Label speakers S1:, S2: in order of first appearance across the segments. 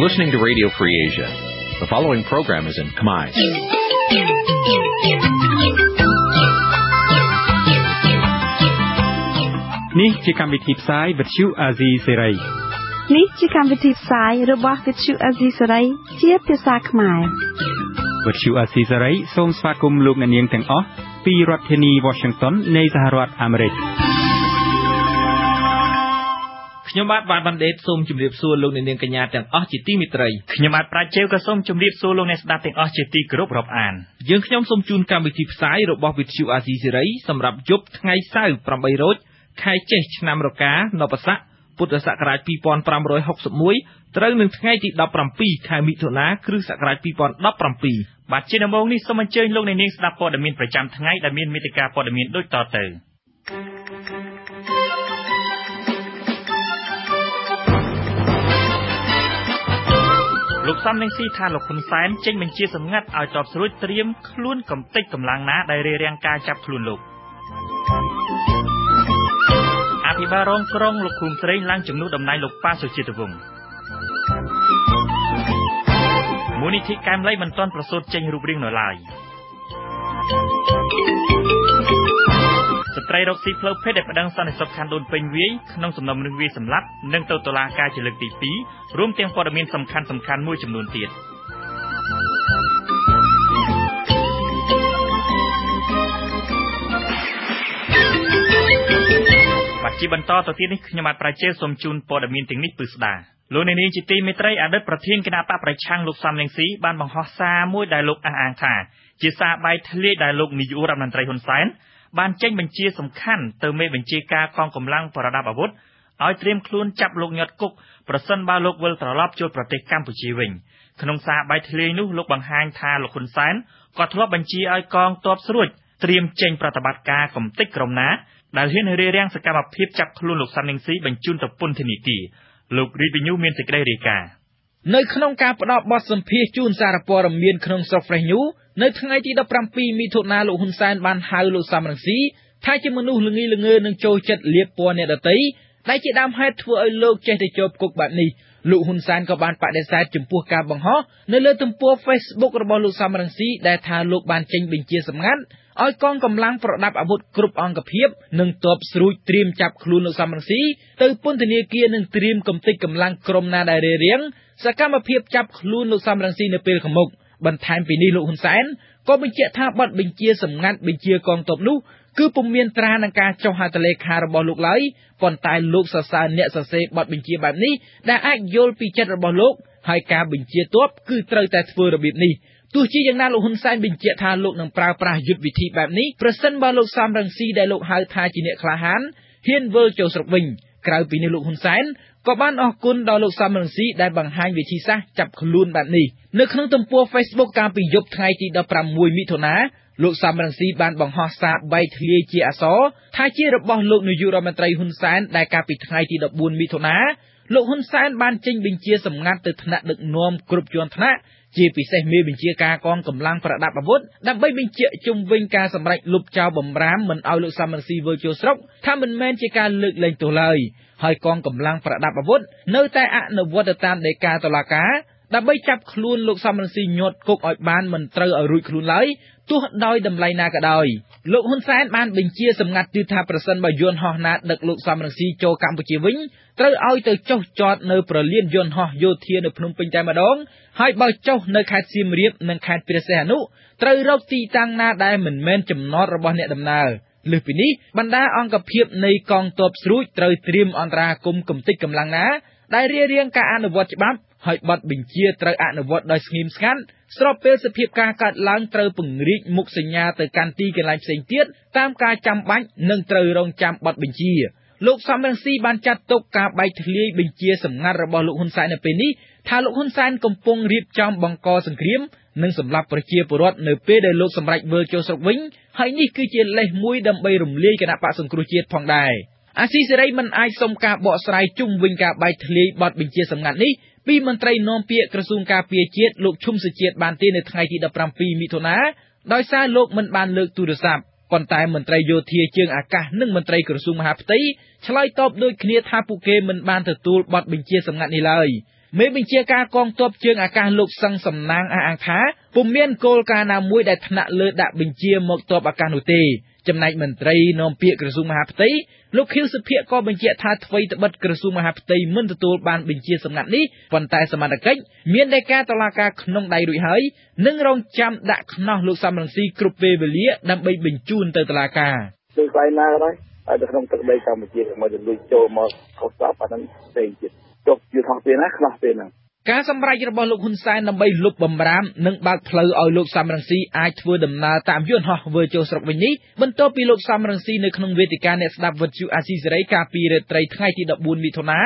S1: You're listening to Radio Free Asia. The following program is in Khmer.
S2: នេះជាកម្មវិធីផ្សាយវិទ្យុអាស៊ីសេរី
S3: នេះជាកម្មវិធីផ្សាយរបស់វិទ្យុអាស៊ីសេរីជាភាសាខ្មែរ
S2: វិទ្យុអាស៊ីសេរីសូមស្វាគមន៍លោកអ្នកនាងទាំងអស់ពីរដ្ឋធានី Washington នៃសហរដ្ឋអាមេរិក
S4: ខ្ញុំបាទបាទបណ្ឌិតសូមជម្រាបសួរលោកអ្នកនាងកញ្ញាទាំងអស់ជាទីមេត្រី
S5: ខ្ញុំបាទប្រាជ្ញក៏សូមជម្រាបសួរលោកអ្នកស្ដាប់ទាំងអស់ជាទីគោរពរាប់អាន
S4: យើងខ្ញុំសូមជូនកម្មវិធីផ្សាយរបស់វិទ្យុអាស៊ីសេរីសម្រាប់យប់ថ្ងៃសៅរ៍8រោចខែចេសឆ្នាំរកានបស័កពុទ្ធសករាជ2561ត្រូវនឹងថ្ងៃទី17ខែមិថុនាគ្រិស្តសករាជ2017
S5: បាទជាដំបូងនេះសូមអញ្ជើញលោកអ្នកនាងស្ដាប់ព័ត៌មានប្រចាំថ្ងៃដែលមានមេត្តាព័ត៌មានដូចតទៅ លោកសំនឹងស៊ីថាលោកហ៊ុនសែនចេញបញ្ជាសម្ងាត់ឲ្យតបស្រួចត្រៀមខ្លួនកំទេចកម្លាំងណាដែលរារាំងការចាប់ខ្លួនលោកអភិបាលរងក្រុងលោកឃុំស្រេងឡើងជំនួសតំណែងលោកប៉ាសុជាតិវង្សមូលនិធិកែមលីមិនទាន់ប្រសូតចេញរូបរាងនៅឡើយ ស្ត្រីរកស៊ីផ្លូវភេទដែលប្តឹងសន្តិសុខខណ្ឌដូនពេញវាយក្នុងសំណុំរឿងវាយសម្លាប់និងទៅតុលាការជាលើកទី2រួមទាំងព័ត៌មានសំខាន់សំខាន់មួយចំនួនទៀតបាទជាបន្តទៅទៀតនេះខ្ញុំបាទប្រជាសូមជូនព័ត៌មានទាំងនេះពឺស្ដាលោកនាងជាទីមេត្រីអតីតប្រធានគណៈបកប្រឆាំងលោកសំរងស៊ីបានបង្ហោះសារមួយដែលលោកអះអាងថាជាសារបាយធ្លាយដែលលោកនាយករដ្ឋមន្ត្រីហ៊ុនសែន បានចេញបញ្ជាសំខាន់ទៅមេបញ្ជាការកងកម្លាំងប្រដាប់អាវុធឲ្យត្រៀមខ្លួនចាប់លោកញាត់គុកប្រសិនបើលោកវិលត្រឡប់ចូលប្រទេសកម្ពុជាវិញក្នុងសារបាយធ្លាយនោះលោកបង្ហាញថាលោកហ៊ុនសែនក៏ធ្លាប់បញ្ជាឲ្យកងទ័ពស្រួចត្រៀមចេញប្រតិបត្តិការកំទេចក្រុមណាដែលហ៊ានរារាំងសកម្មភាពចាប់ខ្លួនលោកសាន់នីងស៊ីបញ្ជូនទៅពន្ធនាគារលោករីប៊ីញូមានសេចក្តីរាយការណ៍
S4: នៅក្នុងការផ្ដល់បទសម្ភាសជូនសារព័ត៌មានក្នុងស្រុក Fresh News នៅថ្ងៃទី17មិថុនាលោកហ៊ុនសែនបានហៅលោកសំរងស៊ីថាជាមនុស្សល្ងីល្ងើនឹងចូលចិត្តលៀបពណ៌អ្នកដតីដែលជាដើមហេតុធ្វើឲ្យលោកចេះតែជាប់គុកបែបនេះលោកហ៊ុនសែនក៏បានបដិសេធចំពោះការបង្ហោះនៅលើទំព័រ Facebook របស់លោកសំរងស៊ីដែលថាលោកបានចេញបញ្ជាសម្ងាត់ឲ្យកងកម្លាំងប្រដាប់អាវុធគ្រប់អង្គភាពនិងទ័ពស្រួចត្រៀមចាប់ខ្លួនលោកសំរងស៊ីទៅពន្ធនាគារនិងត្រៀមកំទេចកម្លាំងក្រុមណាដែលរារាំងសកម្មភាពចាប់ខ្លួនលោកសំរងស៊ីនៅពេលខាងមុខ បន្ថែមពីនេះលោកហ៊ុនសែនក៏បញ្ជាក់ថាបទបញ្ជាសម្ងាត់បញ្ជាកងទ័ពនោះគឺពុំមានត្រានឹងការចុះហត្ថលេខារបស់លោកឡើយប៉ុន្តែលោកសរសើរអ្នកសរសេរបទបញ្ជាបែបនេះដែលអាចយល់ពីចិត្តរបស់លោកហើយការបញ្ជាទ័ពគឺត្រូវតែធ្វើរបៀបនេះទោះជាយ៉ាងណាលោកហ៊ុនសែនបញ្ជាក់ថាលោកនឹងប្រើប្រាស់យុទ្ធវិធីបែបនេះប្រសិនបើលោកសំរងស៊ីដែលលោកហៅថាជាអ្នកក្លាហានហ៊ានវិលចូលស្រុកវិញក្រៅពីនេះលោកហ៊ុនសែន ក៏បានអរគុណដល់លោកសំរងស៊ីដែលបង្ហាញវិធីសាស្ត្រចាប់ខ្លួនបែបនេះនៅក្នុងទំព័រ Facebook កាលពីយប់ថ្ងៃទី16មិថុនាលោកសំរងស៊ីបានបង្ហោះសារបែកធ្លាយជាអសរថាជារបស់លោកនាយករដ្ឋមន្ត្រីហ៊ុនសែនដែលកាលពីថ្ងៃទី14មិថុនាលោកហ៊ុនសែនបានចេញបញ្ជាសម្ងាត់ទៅថ្នាក់ដឹកនាំគ្រប់ជាន់ថ្នាក់ជាពិសេសមេបញ្ជាការកងកម្លាំងប្រដាប់អាវុធដើម្បីបញ្ជាក់ជុំវិញការសម្រេចលុបចោលបំរាមមិនឲ្យលោកសំរងស៊ីវិលចូលស្រុកថាមិនមែនជាការលើកលែងទោសឡើយ ហើយកងកម្លាំងប្រដាប់អាវុធនៅតែអនុវត្តទៅតាមដីកាតុលាការដើម្បីចាប់ខ្លួនលោកសំរងស៊ីញាត់គុកឲ្យបានមិនត្រូវឲ្យរួចខ្លួនឡើយទោះដោយតម្លៃណាក៏ដោយលោកហ៊ុនសែនបានបញ្ជាសម្ងាត់ទៀតថាប្រសិនបើយន្តហោះណាដឹកលោកសំរងស៊ីចូលកម្ពុជាវិញត្រូវឲ្យទៅចុះចតនៅប្រលានយន្តហោះយោធានៅភ្នំពេញតែម្ដងហើយបើចុះនៅខេត្តសៀមរាបនិងខេត្តព្រះសីហនុត្រូវរកទីតាំងណាដែលមិនមែនចំណតរបស់អ្នកដំណើរ លើសពីនេះបណ្ដាអង្គភាពនៃកងទ័ពស្រួចត្រូវត្រៀមអន្តរាគមកំទេចកម្លាំងណាដែលរារាំងការអនុវត្តច្បាប់ហើយបទបញ្ជាត្រូវអនុវត្តដោយស្ងៀមស្ងាត់ស្របពេលសភាពការកើតឡើងត្រូវពង្រីកមុខសញ្ញាទៅកាន់ទីកន្លែងផ្សេងទៀតតាមការចាំបាច់និងត្រូវរងចាំបទបញ្ជាលោកសំរងស៊ីបានចាត់ទុកការបែកធ្លាយបញ្ជាសម្ងាត់របស់លោកហ៊ុនសែននៅពេលនេះ ថាលោកហ៊ុនសែនកំពុងរៀបចំបង្កសង្គ្រាមនិងសម្លាប់ប្រជាពលរដ្ឋនៅពេលដែលលោកសម្រេចវិលចូលស្រុកវិញហើយនេះគឺជាលេសមួយដើម្បីរំលាយគណៈបកសង្គ្រោះជាតិផងដែរអាស៊ីសេរីមិនអាចសុំការបកស្រាយជុំវិញការបែកធ្លាយបទបញ្ជាសម្ងាត់នេះពីមន្ត្រីនាំពាក្យក្រសួងការពារជាតិលោកឈុំសុជាតិបានទេនៅថ្ងៃទី17មិថុនាដោយសារលោកមិនបានលើកទូរស័ព្ទប៉ុន្តែមន្ត្រីយោធាជើងអាកាសនិងមន្ត្រីក្រសួងមហាផ្ទៃឆ្លើយតបដូចគ្នាថាពួកគេមិនបានទទួលបទបញ្ជាសម្ងាត់នេះឡើយ មេបញ្ជាការកងទ័ពជើងអាកាសលោកសឹងសំណាងអះអាងថាពុំមានគោលការណ៍ណាមួយដែលថ្នាក់លើដាក់បញ្ជាមកទ័ពអាកាសនោះទេចំណែកមន្ត្រីនាំពាក្យក្រសួងមហាផ្ទៃលោកខៀវសុភ័ក្រក៏បញ្ជាក់ថាអ្វីត្បិតក្រសួងមហាផ្ទៃមិនទទួលបានបញ្ជាសម្ងាត់នេះប៉ុន្តែសមត្ថកិច្ចមានដីកាតុលាការក្នុងដៃរួចហើយនឹងរងចាំដាក់ខ្នោះលោកសំរងស៊ីគ្រប់ពេលវេលាដើម្បីបញ្ជូនទៅតុលាការ
S6: ដូចស្អីណាក៏ដោយហើយនៅក្នុងទឹកដីកម្ពុជាមកលួចចូលមកខុសច្បាប់អាហ្នឹងផ្សេងទៀត ចុះយល់ថោះពេលណាខ្លះពេលហ្នឹង
S4: ការសម្រេចរបស់លោកហ៊ុនសែនដើម្បីលុបបំរាមនិងបើកផ្លូវឲ្យលោកសំរងស៊ីអាចធ្វើដំណើរតាមយន្តហោះវិលចូលស្រុកវិញនេះបន្ទាប់ពីលោកសំរងស៊ីនៅក្នុងវេទិកាអ្នកស្ដាប់វិទ្យុអាស៊ីសេរីកាលពីរាត្រីថ្ងៃទី14មិថុនា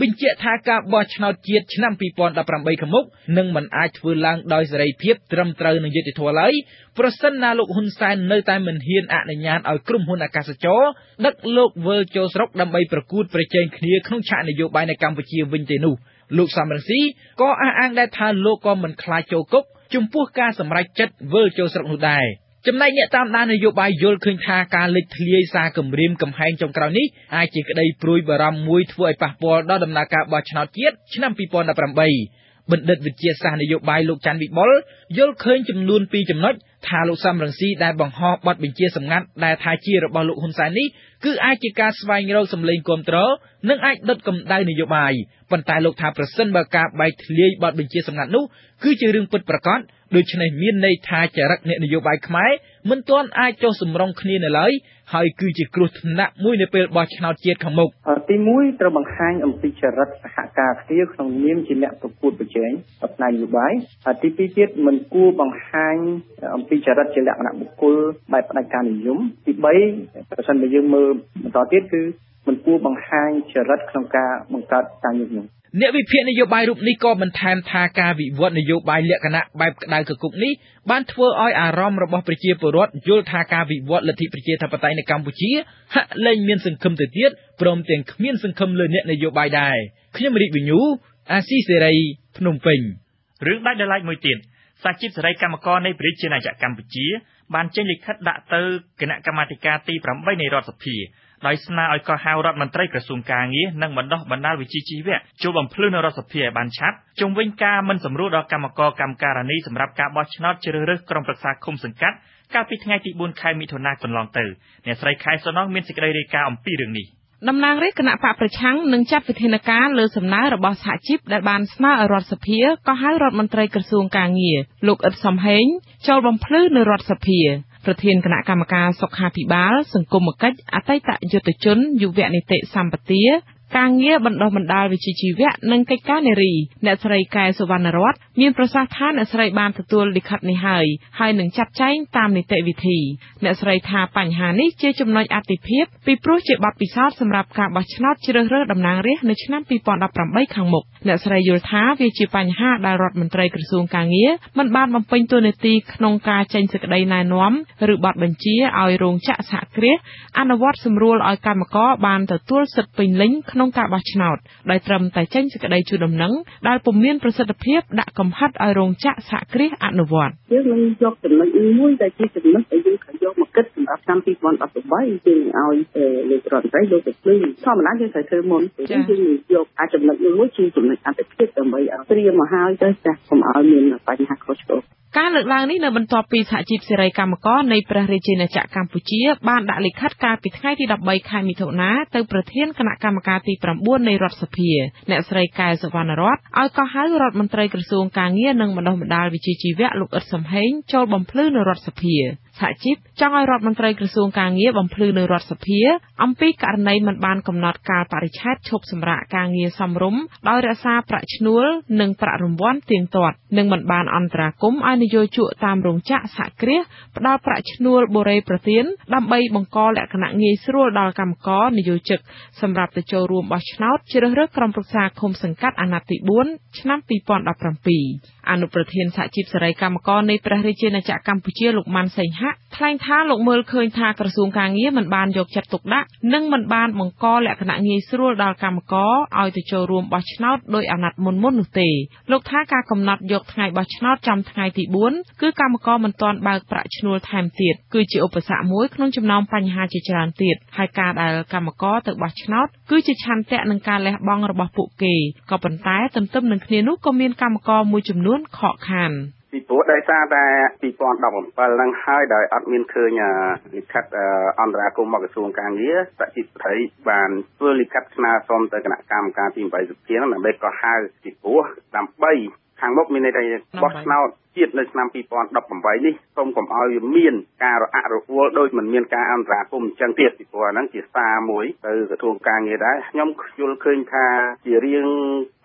S4: បញ្ជាក់ថាការបោះឆ្នោតជាតិឆ្នាំ2018ខាងមុខនឹងមិនអាចធ្វើឡើងដោយសេរីភាពត្រឹមត្រូវនឹងយុត្តិធម៌ឡើយប្រសិនណាលោកហ៊ុនសែននៅតែមិនហ៊ានអនុញ្ញាតឲ្យក្រុមហ៊ុនអាកាសចរដឹកលោកវិលចូលស្រុកដើម្បីប្រកួតប្រជែងគ្នាក្នុងឆាកនយោបាយនៅកម្ពុជាវិញទេនោះ។លោកសំរងស៊ីក៏អះអាងដែរថាលោកក៏មិនខ្លាចចូលគុកចំពោះការសម្រេចចិត្តវិលចូលស្រុកនោះដែរ ចំណែកអ្នកតាមដាននយោបាយយល់ឃើញថាការលេចធ្លាយសារគម្រាមកំហែងចុងក្រោយនេះអាចជាក្តីព្រួយបារម្ភមួយធ្វើឲ្យប៉ះពាល់ដល់ដំណើរការបោះឆ្នោតជាតិឆ្នាំ2018បណ្ឌិតវិទ្យាសាស្ត្រនយោបាយលោកច័ន្ទវិបុលយល់ឃើញចំនួន2ចំណុចថាលោកសំរងស៊ីដែលបង្ហោះបទបញ្ជាសម្ងាត់ដែលថាជារបស់លោកហ៊ុនសែននេះគឺអាចជាការស្វែងរកសម្លេងគ្រប់គ្រងនិងអាចដុតកម្ដៅនយោបាយប៉ុន្តែលោកថាប្រសិនបើការបែកធ្លាយបទបញ្ជាសម្ងាត់នោះគឺជារឿងពិតប្រាកដ ដូច្នេះមានន័យថាចរិតអ្នកនយោបាយខ្មែរមិនទាន់អាចចុះសម្រុងគ្នានៅឡើយហើយគឺជាគ្រោះថ្នាក់មួយនៅពេលបោះឆ្នោតជាតិខាងមុខ
S7: ទី1ត្រូវបង្ហាញអំពីចរិតសហការគ្នាក្នុងនាមជាអ្នកប្រកួតប្រជែងផ្នែកនយោបាយហើយទី2ទៀតមិនគួរបង្ហាញអំពីចរិតជាលក្ខណៈបុគ្គលបែបផ្ដាច់ការនិយមទី3ប្រសិនបើយើងមើលបន្តទៀតគឺមិនគួរបង្ហាញចរិតក្នុងការបង្កើតការញុះញង់
S4: អ្នកវិភាគនយោបាយរូបនេះក៏បន្ថែមថាការវិវត្តនយោបាយលក្ខណៈបែបក្តៅកគុកនេះបានធ្វើឲ្យអារម្មណ៍របស់ប្រជាពលរដ្ឋយល់ថាការវិវត្តលទ្ធិប្រជាធិបតេយ្យនៅកម្ពុជាហាក់លែងមានសង្ឃឹមទៅទៀតព្រមទាំងគ្មានសង្ឃឹមលើអ្នកនយោបាយដែរខ្ញុំរីកវិញូអាស៊ីសេរីភ្នំពេញ
S5: រឿងដាច់ដោយឡែកមួយទៀតសហជីពសេរីកម្មករនៃប្រជាណាចក្រកម្ពុជាបានចេញលិខិតដាក់ទៅគណៈកម្មាធិការទី8នៃរដ្ឋសភា ដោយស្នើឲ្យកោះហៅរដ្ឋមន្ត្រីក្រសួងការងារនិងបណ្ដុះបណ្ដាលវិជ្ជាជីវៈចូលបំភ្លឺនៅរដ្ឋសភាឲ្យបានឆាប់ជុំវិញការមិនសម្រួលដល់កម្មករកម្មការិនីសម្រាប់ការបោះឆ្នោតជ្រើសរើសក្រុមប្រឹក្សាឃុំសង្កាត់កាលពីថ្ងៃទី4ខែមិថុនាកន្លងទៅអ្នកស្រីខែសុណងមានសេចក្តីរាយការណ៍អំពីរឿងនេះ
S8: តំណាងរាជគណៈបកប្រឆាំងនឹងចាត់វិធានការលើសំណើរបស់សហជីពដែលបានស្នើឲ្យរដ្ឋសភាក៏ហៅរដ្ឋមន្ត្រីក្រសួងការងារលោកអ៊ិតសំហេងចូលបំភ្លឺនៅរដ្ឋសភា ប្រធានគណៈកម្មការសុខាភិបាល សង្គមគិច្ច អតីតយុទ្ធជន យុវនីតិសម្បទា ការងារបណ្ដុះបណ្ដាលវិជ្ជាជីវៈនិងកិច្ចការនារី អ្នកស្រីកែសុវណ្ណរតមានប្រសាសន៍ថាអ្នកស្រីបានទទួលលិខិតនេះហើយហើយនឹងចាត់ចែងតាមនីតិវិធី អ្នកស្រីថាបញ្ហានេះជាចំណុចអាទិភាពពីព្រោះជាបទពិសោធន៍សម្រាប់ការបោះឆ្នោតជ្រើសរើសតំណាងរាស្ត្រនៅឆ្នាំ2018ខាងមុខអ្នកស្រីយល់ថាវាជាបញ្ហាដែលរដ្ឋមន្ត្រីក្រសួងការងារមិនបានបំពេញតួនាទីក្នុងការចេញសេចក្តីណែនាំឬបទបញ្ជាឲ្យរោងចក្រសហគ្រាសអនុវត្តសម្រួលឲ្យកម្មករបានទទួលសិទ្ធិពេញលេញក្នុងការបោះឆ្នោតដោយត្រឹមតែចេញសេចក្តីជូនដំណឹងដែលពុំមានប្រសិទ្ធភាពដាក់កំហិតឲ្យរោងចក្រសហគ្រាសអនុវត្ត
S9: យើងនឹងយកចំណុចមួយដែលជាចំណុចដែលយើងត្រូវយកមកគិតសម្រាប់ឆ្នាំ2018យើងឲ្យលោករដ្ឋមន្ត្រីលោកទៅភ្លឺធម្មតាយើងត្រូវធ្វើមុនយើងយើងយកអាចចំណុចមួយជាចំណុចអតិភិបដើម្បីឲ្យត្រៀមមកហើយទៅចាស់កុំឲ្យមានបញ្ហាខុសឆ្គង
S8: ការលើកឡើងនេះនៅបន្ទាប់ពីសហជីពសេរីកម្មករនៃព្រះរាជាណាចក្រកម្ពុជាបានដាក់លិខិតកាលពីថ្ងៃទី13ខែមិថុនាទៅប្រធានគណៈកម្មការទី9នៃរដ្ឋសភា អ្នកស្រីកែសវណ្ណរតឲ្យកោះហៅរដ្ឋមន្ត្រីក្រសួងការងារនិងបណ្ដុះបណ្ដាលវិជ្ជាជីវៈលោកអ៊ិតសំហេងចូលបំភ្លឺនៅរដ្ឋសភា សហជីពចង់ឲ្យរដ្ឋមន្ត្រីក្រសួងការងារបំភ្លឺនៅរដ្ឋសភា អំពីករណីមិនបានកំណត់កាលបរិច្ឆេទឈប់សម្រាកការងារសមរម្យដោយរក្សាប្រាក់ឈ្នួល និងប្រាក់រង្វាន់ទៀងទាត់ និងមិនបានអន្តរាគមន៍ឲ្យនយោជកតាមរោងចក្រសហគ្រាសផ្ដល់ប្រាក់ឈ្នួលបូរេប្រទាន ដើម្បីបង្កលក្ខណៈងាយស្រួលដល់កម្មករនយោជិកសម្រាប់ទៅចូលរួមបោះឆ្នោតជ្រើសរើសក្រុមប្រឹក្សាឃុំសង្កាត់អាណត្តិទី4ឆ្នាំ2017អនុប្រធានសហជីពសេរីកម្មករនៃព្រះរាជាណាចក្រកម្ពុជាលោកម៉ាន់សេងហៈថ្លែងថាលោកមើលឃើញថាក្រសួងការងារមិនបានយកចិត្តទុកដាក់និងមិនបានបង្កលក្ខណៈងាយស្រួលដល់កម្មករឲ្យទៅចូលរួមបោះឆ្នោតដោយអាណត្តិមុនៗនោះទេលោកថាការកំណត់យកថ្ងៃបោះឆ្នោតចំថ្ងៃទី4គឺកម្មករមិនទាន់បើកប្រាក់ឈ្នួលថែមទៀតគឺជាឧបសគ្គមួយក្នុងចំណោមបញ្ហាជាច្រើនទៀតហើយការដែលកម្មករទៅបោះឆ្នោតគឺជាឆន្ទៈនឹងការលះបង់របស់ពួកគេក៏ប៉ុន្តែទន្ទឹមនឹងគ្នានោះក៏មានកម្មករមួយចំនួនខកខាន
S10: ពីព្រោះដោយសារតែ2017ហ្នឹងហើយដោយអត់មានឃើញលិខិតអន្តរាគមន៍មកក្រសួងការងារសហជីពស្ត្រីបានធ្វើលិខិតស្នើសុំទៅគណៈកម្មការទី8សុភាហ្នឹងដើម្បីកោះហៅពីព្រោះដើម្បីខាងមុខមានន័យថាបោះឆ្នោត ជាតិនៅឆ្នាំ2018នេះសូមកុំឲ្យវាមានការរអាក់រអួលដោយមិនមានការអន្តរាគមន៍អញ្ចឹងទៀតពីព្រោះហ្នឹងជាសារមួយទៅក្រសួងការងារដែរខ្ញុំយល់ឃើញថាជារៀង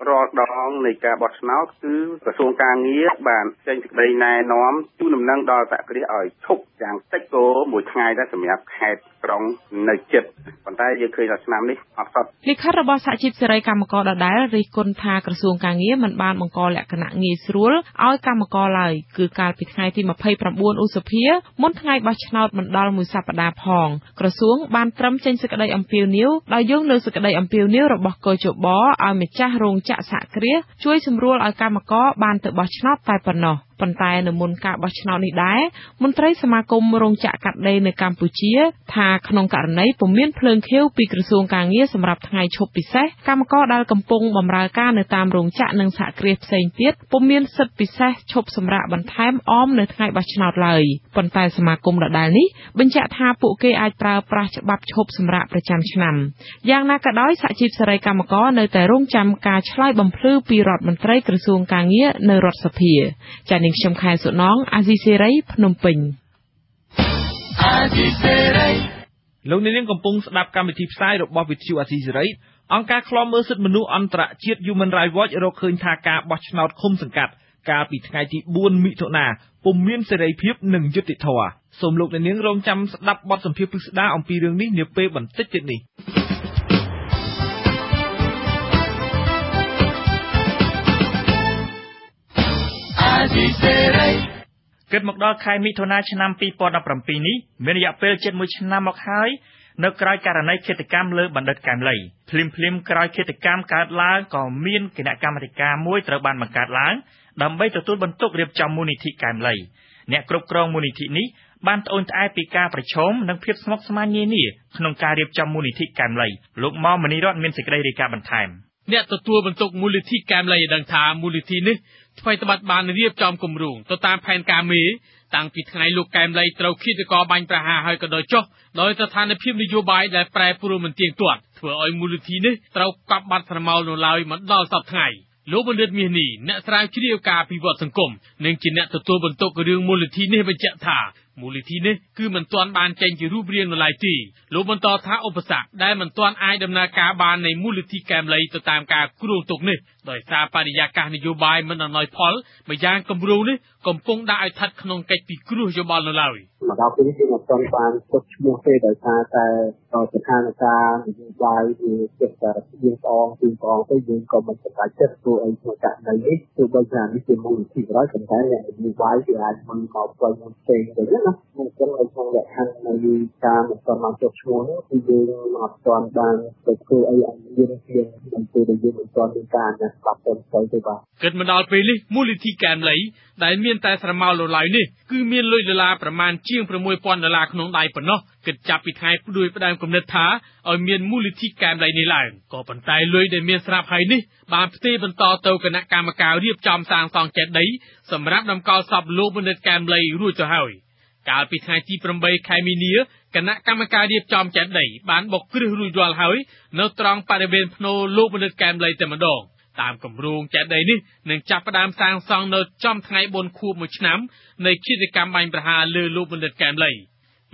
S10: រាល់ដងនៃការបោះឆ្នោតគឺក្រសួងការងារបានចេញសេចក្តីណែនាំជូនដំណឹងដល់សហគ្រាសឲ្យឈប់យ៉ាងតិចក៏មួយថ្ងៃដែរសម្រាប់ខេត្តក្រុងនៅចិត្តប៉ុន្តែយើងឃើញថាឆ្នាំនេះអត់សត
S8: លិខិតរបស់សហជីពសេរីកម្មករដដែលរិះគន់ថាក្រសួងការងារមិនបានបង្កលក្ខណៈងាយស្រួលឲ្យកម្មករឡើយគឺកាលពីថ្ងៃទី29ឧសភាមុនថ្ងៃបោះឆ្នោតមិនដល់មួយសប្តាហ៍ផងក្រសួងបានត្រឹមចេញសេចក្តីអំពាវនាវដោយយោងលើសេចក្តីអំពាវនាវរបស់កោជបឲ្យម្ចាស់រោងចក្រសហគ្រាសជួយសម្រួលឲ្យកម្មករបានទៅបោះឆ្នោតតែប៉ុណ្ណោះ។ ប៉ុន្តែនៅមុនការបោះឆ្នោតនេះដែរមន្ត្រីសមាគមរោងចក្រកាត់ដេរនៅកម្ពុជា ថាក្នុងករណីពុំមានភ្លើងខៀវពីក្រសួងការងារសម្រាប់ថ្ងៃឈប់ពិសេសកម្មករដែលកំពុងបម្រើការនៅតាមរោងចក្រនិងសហគ្រាសផ្សេងទៀតពុំមានសិទ្ធិពិសេសឈប់សម្រាកបន្ថែមអមនៅថ្ងៃបោះឆ្នោតឡើយប៉ុន្តែសមាគមដដែលនេះបញ្ជាក់ថាពួកគេអាចប្រើប្រាស់ច្បាប់ឈប់សម្រាកប្រចាំឆ្នាំយ៉ាងណាក៏ដោយសហជីពសេរីកម្មករនៅតែរងចាំការឆ្លើយបំភ្លឺពីរដ្ឋមន្ត្រីក្រសួងការងារនៅរដ្ឋសភាចា៎នាងខ្ញុំខែសុណងអាស៊ីសេរីភ្នំពេញអាស៊ីសេ
S5: រីលោកនាងកំពុងស្ដាប់កម្មវិធីផ្សាយរបស់វិទ្យុអាស៊ីសេរីអង្គការឃ្លាំមើលសិទ្ធិមនុស្សអន្តរជាតិ Human Rights Watch រកឃើញថាការបោះឆ្នោតឃុំសង្កាត់កាលពីថ្ងៃទី4មិថុនាពុំមានសេរីភាពនិងយុត្តិធម៌សូមលោកអ្នកនាងរងចាំស្ដាប់បទសម្ភាសន៍ពិស្ដារអំពីរឿងនេះនាពេលបន្តិចទៀតនេះ ស៊ីសេរីគិតមកដល់ខែមិថុនាឆ្នាំ2017នេះមានរយៈពេលជិត1ឆ្នាំមកហើយនៅក្រៅករណីឃាតកម្មលើបណ្ឌិតកែមលីភ្លាមភ្លាមក្រោយឃាតកម្មកើតឡើងក៏មានគណៈកម្មាធិការមួយត្រូវបានបង្កើតឡើងដើម្បីទទួលបន្ទុករៀបចំមូលនិធិកែមលីអ្នកគ្រប់គ្រងមូលនិធិនេះបានត្អូញត្អែពីការប្រឈមនិងភាពស្មុគស្មាញនានាក្នុងការរៀបចំមូលនិធិកែមលីលោកម៉មនីរតមានសេចក្តីរាយការណ៍បន្ថែម
S11: អ្នកទទួលបន្ទុកមូលនិធិកែមលីឲ្យដឹងថាមូលនិធិនេះ ថ្មីត្បិតបានរៀបចំគម្រោងទៅតាមផែនការមេតាំងពីថ្ងៃលោកកែមលីត្រូវឃាតករបាញ់ប្រហារហើយក៏ដោយចុះដោយស្ថានភាពនយោបាយដែលប្រែប្រួលមិនទៀងទាត់ធ្វើឲ្យមូលនិធិនេះត្រូវកប់បាត់ស្រមោលនៅឡើយមិនដល់សប្តាហ៍ថ្ងៃលោកបណ្ឌិតមាសនេះអ្នកស្រាវជ្រាវការពិវត្តសង្គមនិងជាអ្នកទទួលបន្ទុករឿងមូលនិធិនេះបញ្ជាក់ថា មូលនិធិនេះគឺមិនទាន់បានចេញជារូបរាងនៅឡើយទេលោកបន្តថាឧបសគ្គដែលមិនទាន់អាចដំណើរការបាននៃមូលនិធិកែមលីទៅតាមការគ្រោងទុកនេះដោយសារបរិយាកាសនយោបាយមិនអំណោយផលម្យ៉ាងគម្រោងនេះកំពុងដាក់ឲ្យស្ថិតក្នុងកិច្ចពិគ្រោះយោបល់នៅឡើយ
S10: មកដល់ពេលនេះគឺមិនទាន់បានពុតឈ្មោះទេដោយសារតែស្ថានភាពនយោបាយវាចិត្តតែយើងស្អងពីស្អងទៅយើងក៏មិនសម្រេចចិត្តធ្វើអីក្នុងករណីនេះទោះបីថានេះជាមូលនិធិក៏ដោយប៉ុន្តែអ្នកនយោបាយគេអាចមិនមកផ្លូវមួយផ្សេងទៅណាអញ្ចឹងនៅក្នុងលក្ខខណ្ឌនៃការមិនទាន់បានចុះឈ្មោះនោះគឺយើងអត់ទាន់បានទៅធ្វើអីឲ្យមានជាអំពីដែលយើងមិនទាន់មានការណាត់ស្ដាប់ទៅទៅទេបាទ
S11: គិតមកដល់ពេលនេះមូលនិធិកែមលីដែលមានតែស្រមោលលឡាយនេះគឺមានលុយដុល្លារប្រមាណជាង6000ដុល្លារក្នុងដៃប៉ុណ្ណោះគិតចាប់ពីថ្ងៃផ្ដួចផ្ដើមគំនិតថាឲ្យមានមូលនិធិកែមលីនេះឡើងក៏ប៉ុន្តែលុយដែលមានស្រាប់ហើយនេះបានផ្ទេរបន្តទៅគណៈកម្មការរៀបចំសាងសង់ចេតិយសម្រាប់តម្កល់សពលោកបណ្ឌិតកែមលីរួចទៅហើយកាលពីថ្ងៃទី8ខែមីនាគណៈកម្មការរៀបចំចេតិយបានបុកគ្រឹះរួចរាល់ហើយនៅត្រង់បរិវេណភ្នូរលោកបណ្ឌិតកែមលីតែម្ដង តាមគម្រោងចេតិយនេះនឹងចាប់ផ្ដើមសាងសង់នៅចំថ្ងៃបុណ្យខួប1ឆ្នាំនៃគិតកម្មបាញ់ប្រហារលើលោកបណ្ឌិតកែមលី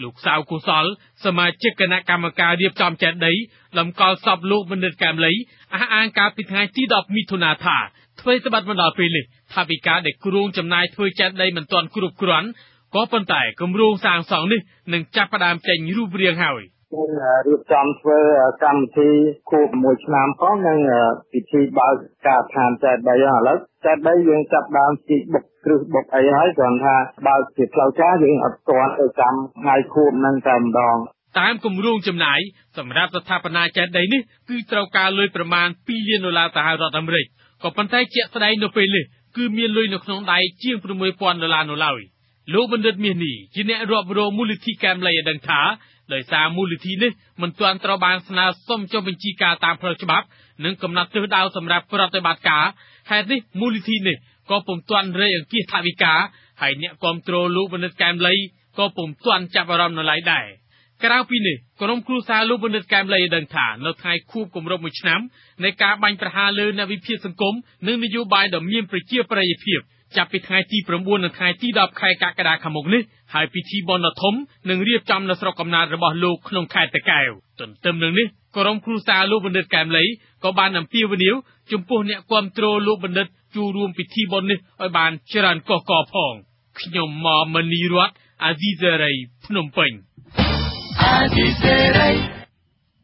S11: លោកសៅកុសលសមាជិកគណៈកម្មការរៀបចំចេតិយតម្កល់សពលោកបណ្ឌិតកែមលីអះអាងកាលពីថ្ងៃទី10មិថុនាថាធ្វើត្បិតមកដល់ពេលនេះថាវិការដែលគ្រោងចំណាយធ្វើចេតិយមិនទាន់គ្រប់គ្រាន់ក៏ប៉ុន្តែគម្រោងសាងសង់នេះនឹងចាប់ផ្ដើមចេញរូបរាងហើយ
S12: នឹងរៀបចំធ្វើកម្មវិធីខួប1ឆ្នាំផងនិងពិធីបើកការដ្ឋានចែក3ឥឡូវចែក3យើងចាប់ដើមជីកបុកគ្រឹះបុកអីហើយគ្រាន់ថាបើកជាផ្លូវការយើងអត់ទាន់ទៅចាំថ្ងៃខួបហ្នឹងតែម្ដង
S11: តាមគម្រោងចំណាយសម្រាប់ស្ថាបនាចេតិយនេះគឺត្រូវការលុយប្រមាណ2លានដុល្លារសហរដ្ឋអាមេរិកក៏ប៉ុន្តែជាក់ស្ដែងនៅពេលនេះគឺមានលុយនៅក្នុងដៃជាង6000ដុល្លារនៅឡើយលោកបណ្ឌិតមាសនេះជាអ្នករាប់រងមូលនិធិកែមលីឲ្យដឹងថា ដោយសារមូលនិធិនេះមិនទាន់ត្រូវបានស្នើសុំចុះបញ្ជីការតាមផ្លូវច្បាប់និងកំណត់ទិសដៅសម្រាប់ប្រតិបត្តិការហេតុនេះមូលនិធិនេះក៏ពុំទាន់រេអង្គាសថវិកាហើយអ្នកគ្រប់គ្រងលោកបណ្ឌិតកែមលីក៏ពុំទាន់ចាប់អារម្មណ៍នៅឡើយដែរក្រៅពីនេះក្រុមគ្រួសារលោកបណ្ឌិតកែមលីដឹងថានៅថ្ងៃខួបគម្រប់1ឆ្នាំនៃការបាញ់ប្រហារលើអ្នកវិភាគសង្គមនិងនយោបាយដ៏មានប្រជាប្រិយភាព ចាប់ពីថ្ងៃទី9និងថ្ងៃទី10ខែកក្កដាខាងមុខនេះហើយពិធីបុណ្យធំនឹងរៀបចំនៅស្រុកកំណើតរបស់លោកក្នុងខេត្តតាកែវទន្ទឹមនឹងនេះក្រុមគ្រួសារលោកបណ្ឌិតកែមលីក៏បានអំពាវនាវចំពោះអ្នកគ្រប់គ្រងលោកបណ្ឌិតចូលរួមពិធីបុណ្យនេះឲ្យបានច្រើនកកកផងខ្ញុំមកមនីរតអាស៊ីសេរីភ្នំពេញអាស៊ីសេ
S5: រី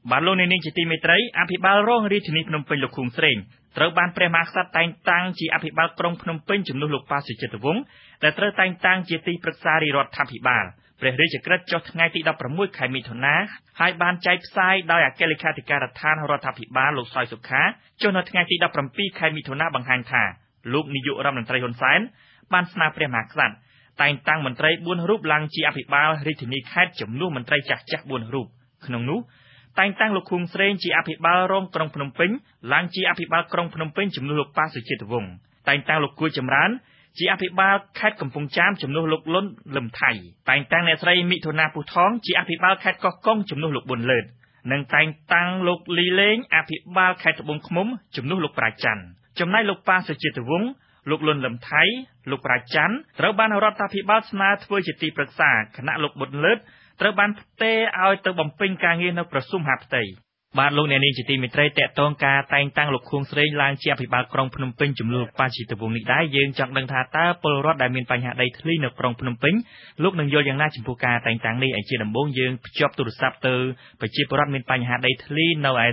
S5: បានលោកនាងជាទីមេត្រីអភិបាលរងរាជធានីភ្នំពេញលោកឃុងស្រេង ត្រូវបានព្រះមហាក្សត្រតែងតាំងជាអភិបាលក្រុងភ្នំពេញជំនួសលោកប៉ាសុចិត្តវង្សដែលត្រូវតែងតាំងជាទីប្រឹក្សារាជរដ្ឋាភិបាលព្រះរាជក្រឹត្យចុះថ្ងៃទី16ខែមិថុនាហើយបានចែកផ្សាយដោយអគ្គលេខាធិការដ្ឋានរដ្ឋាភិបាលលោកសយសុខាចុះនៅថ្ងៃទី17ខែមិថុនាបង្ហាញថាលោកនាយករដ្ឋមន្ត្រីហ៊ុនសែនបានស្នើព្រះមហាក្សត្រតែងតាំងមន្ត្រី4រូបឡើងជាអភិបាលរាជធានីខេត្តជំនួសមន្ត្រីចាស់ចាស់4រូបក្នុងនោះ តែងតាំងលោកឃុងស្រេងជាអភិបាលរងក្រុងភ្នំពេញឡើងជាអភិបាលក្រុងភ្នំពេញជំនួសលោកប៉ាសុជាតិវង្សតែងតាំងលោកគួយចម្រើនជាអភិបាលខេត្តកំពង់ចាមជំនួសលោកលុនលឹមថៃតែងតាំងអ្នកស្រីមិថុនាពុះថងជាអភិបាលខេត្តកោះកុងជំនួសលោកប៊ុនលើតនិងតែងតាំងលោកលីលេងអភិបាលខេត្តត្បូងឃ្មុំជំនួសលោកប្រាច័ន្ទចំណែកលោកប៉ាសុជាតិវង្សលោកលុនលឹមថៃលោកប្រាច័ន្ទត្រូវបានរដ្ឋាភិបាលស្នើធ្វើជាទីប្រឹក្សាគណៈលោកប៊ុនលើត ត្រូវបានផ្ទេរឲ្យទៅបំពេញការងារនៅក្រសួងមហាផ្ទៃបាទលោកអ្នកនាងជាទីមេត្រីតកតងការតែងតាំងលោកខួងស្រេងឡើងជាអភិបាលក្រុងភ្នំពេញចំនួនបាជីតវងនេះដែរយើងចង់ដឹងថាតើពលរដ្ឋដែលមានបញ្ហាដីធ្លីនៅក្រុងភ្នំពេញលោកនឹងយល់យ៉ាងណាចំពោះការតែងតាំងនេះឯជាដំបូងយើងភ្ជាប់ទូរស័ព្ទទៅប្រជាពលរដ្ឋមានបញ្ហាដីធ្លីនៅឯ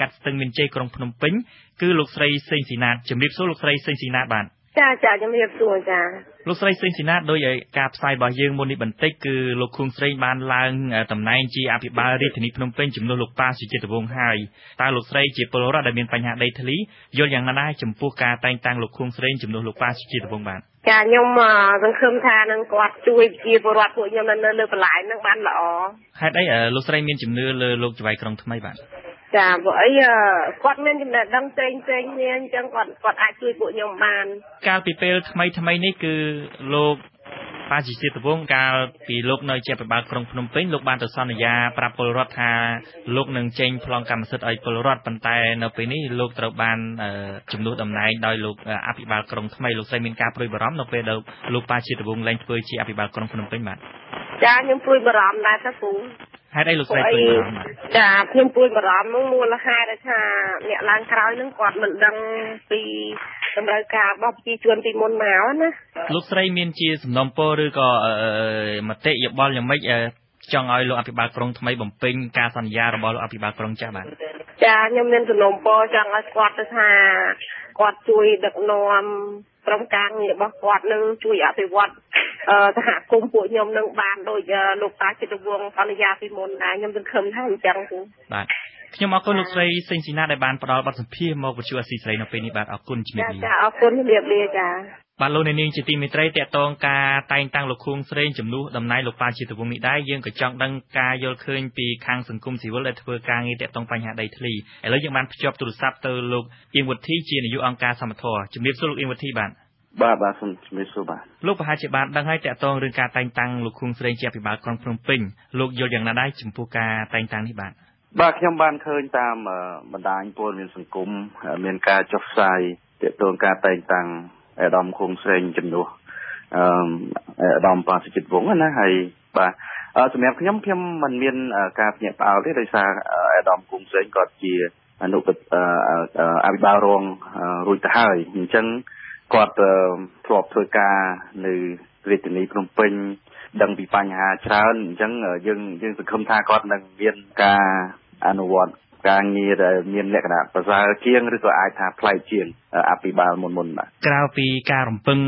S5: កាត់ស្ទឹងមានជ័យក្រុងភ្នំពេញគឺលោកស្រីសេងស៊ីណាតជំរាបសួរលោកស្រីសេងស៊ីណាតបាទ
S13: ចាចាជំរាបសួរចា
S5: លោកស្រីសេងស៊ីណាដោយឲ្យការផ្សាយរបស់យើងមុននេះបន្តិចគឺលោកខួងស្រីបានឡើងតំណែងជាអភិបាលរាជធានីភ្នំពេញជំនួសលោកប៉ាសុចិត្តវង្សហើយតើលោកស្រីជាពលរដ្ឋដែលមានបញ្ហាដីធ្លីយល់យ៉ាងណាដែរចំពោះការតែងតាំងលោកខួងស្រីជំនួសលោកប៉ាសុចិត្តវង្សបាទ
S13: ចាខ្ញុំសង្ឃឹមថានឹងគាត់ជួយជាពលរដ្ឋពួកខ្ញុំនៅលើបន្លែនឹងបានល្អ
S5: ហេតុអីលោកស្រីមានជំនឿលើលោកចៅក្រុងថ្មីបាទ
S13: ចាព្រោះអីគាត់មានចំណេះដឹងផ្សេងផ្សេងគ្នាអញ្ចឹងគាត់គាត់អាចជួយពួកខ្ញុំបាន
S5: កាលពីពេលថ្មីថ្មីនេះគឺលោកបាជីសិទ្ធវងកាលពីលោកនៅជាប្របាលក្រុងភ្នំពេញលោកបានទៅសន្យាប្រាប់ពលរដ្ឋថាលោកនឹងចេញប្លង់កម្មសិទ្ធិឲ្យពលរដ្ឋប៉ុន្តែនៅពេលនេះលោកត្រូវបានជំនួសតំណែងដោយលោកអភិបាលក្រុងថ្មីលោកស្រីមានការព្រួយបារម្ភនៅពេលដែលលោកបាជីសិទ្ធវងលែងធ្វើជាអភិបាលក្រុងភ្នំពេញបាទ
S13: ចាខ្ញុំព្រួយបារម្ភដែរតាពូ
S5: ហេតុអីលោកស្រីព្រួយបារម្ភ
S13: ចាខ្ញុំព្រួយបារម្ភនោះមូលហេតុថាអ្នកឡើងក្រោយនឹងគាត់មិនដឹងពីតម្រូវការរបស់ប្រជាជនពីមុនមកណា
S5: លោកស្រីមានជាសំណុំពរឬក៏មតិយោបល់យ៉ាងម៉េចចង់ឲ្យលោកអភិបាលក្រុងថ្មីបំពេញការសន្យារបស់លោកអភិបាលក្រុងចាស់បាទ
S13: ចាខ្ញុំមានសំណុំពរចង់ឲ្យគាត់ទៅថាគាត់ជួយដឹកនាំក្រុមការងាររបស់គាត់នឹងជួយអភិវឌ្ឍ សហគមន៍ពួកខ្ញុំនឹងបានដូចលោកតាចិត្តវងសន្យាពីមុនដែរខ្ញុំសង្ឃឹមថាអញ្ចឹង
S5: គូបាទខ្ញុំអរគុណលោកស្រីសេងស៊ីណាដែលបានផ្ដល់បទសម្ភាសន៍មកវិទ្យុអស៊ីស្រីនៅពេលនេះបាទអរគុណជំរាប
S13: លាចាអរគុណជំរាបលាចា
S5: បាទលោកនាងជាទីមេត្រីតកតងការតែងតាំងលោកខួងស្រេងជំនួសតំណែងលោកប៉ាជាតវងនេះដែរយើងក៏ចង់ដឹងការយល់ឃើញពីខាងសង្គមស៊ីវិលដែលធ្វើការងារតកតងបញ្ហាដីធ្លីឥឡូវយើងបានភ្ជាប់ទូរស័ព្ទទៅលោកអៀងវុធីជានាយកអង្គការសមត្ថៈជំរាបសួរលោកអៀងវុធីបាទ
S14: បាទបាទសូមជំរាបសួរបាទ
S5: លោកប្រហែលជាបានដឹងហើយតកតងរឿងការតែងតាំងលោកខួងស្រេងជាអភិបាលក្រុងភ្នំពេញលោកយល់យ៉ាងណាដែរចំពោះការតែងតាំងនេះបាទ
S14: បាទខ្ញុំបានឃើញតាមបណ្ដាញព័ត៌មានសង្គមមានការចុះផ្សាយទាក់ទងការតែងតាំងអាដាមខុងស្រេងជំនួសអឺអាដាមប៉ាសុចិត្តវងណាហើយបាទសម្រាប់ខ្ញុំខ្ញុំមិនមានការភ្ញាក់ផ្អើលទេដោយសារអាដាមខុងស្រេងគាត់ជាអនុអភិបាលរងរួចទៅហើយអញ្ចឹង គាត់ធ្លាប់ធ្វើការនៅរាជធានីភ្នំពេញដឹងពីបញ្ហាច្រើនអញ្ចឹងយើងយើងសង្ឃឹមថាគាត់នឹងមានការអនុវត្ត ការងារដែលមានលក្ខណៈប្រសើរជាងឬក៏អាចថាប្លែកជាងអភិបាលមុនមុនបាទ
S5: ក្រៅពីការរំពឹង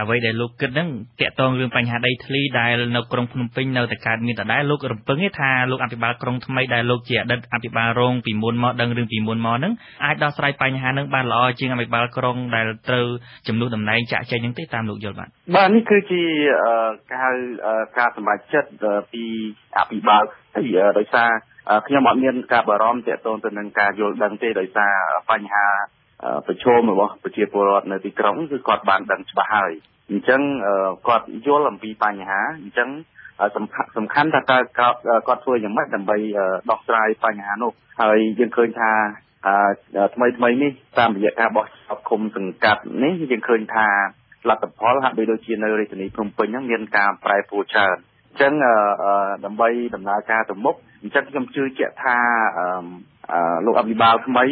S5: អ្វីដែលលោកគិតហ្នឹងតកតងរឿងបញ្ហាដីធ្លីដែលនៅក្រុងភ្នំពេញនៅតែកើតមានដដែលលោករំពឹងថាលោកអភិបាលក្រុងថ្មីដែលលោកជាអតីតអភិបាលរងពីមុនមកដឹងរឿងពីមុនមកហ្នឹងអាចដោះស្រាយបញ្ហាហ្នឹងបានល្អជាងអភិបាលក្រុងដែលត្រូវចំនួនតំណែងចាក់ចែងហ្នឹងទេតាមលោកយល់បាទ
S14: បាទនេះគឺជាការការសម្រេចចិត្តពីអភិបាលដោយសារ ខ្ញុំអត់មានការបារម្ភទាក់ទងទៅនឹងការយល់ដឹងទេដោយសារបញ្ហាប្រឈមរបស់ប្រជាពលរដ្ឋនៅទីក្រុងគឺគាត់បានដឹងច្បាស់ហើយអញ្ចឹងគាត់យល់អំពីបញ្ហាអញ្ចឹងសំខាន់ថាតើគាត់ធ្វើយ៉ាងម៉េចដើម្បីដោះស្រាយបញ្ហានោះហើយយើងឃើញថាថ្មីថ្មីនេះតាមរយៈការបោះឆ្នោតឃុំសង្កាត់នេះយើងឃើញថាលទ្ធផលហាក់បីដូចជានៅរាជធានីភ្នំពេញហ្នឹងមានការប្រែប្រួលច្រើន អញ្ចឹងដើម្បីដំណើរការទៅមុខអញ្ចឹងខ្ញុំជឿជាក់ថាលោកអភិបាលថ្មី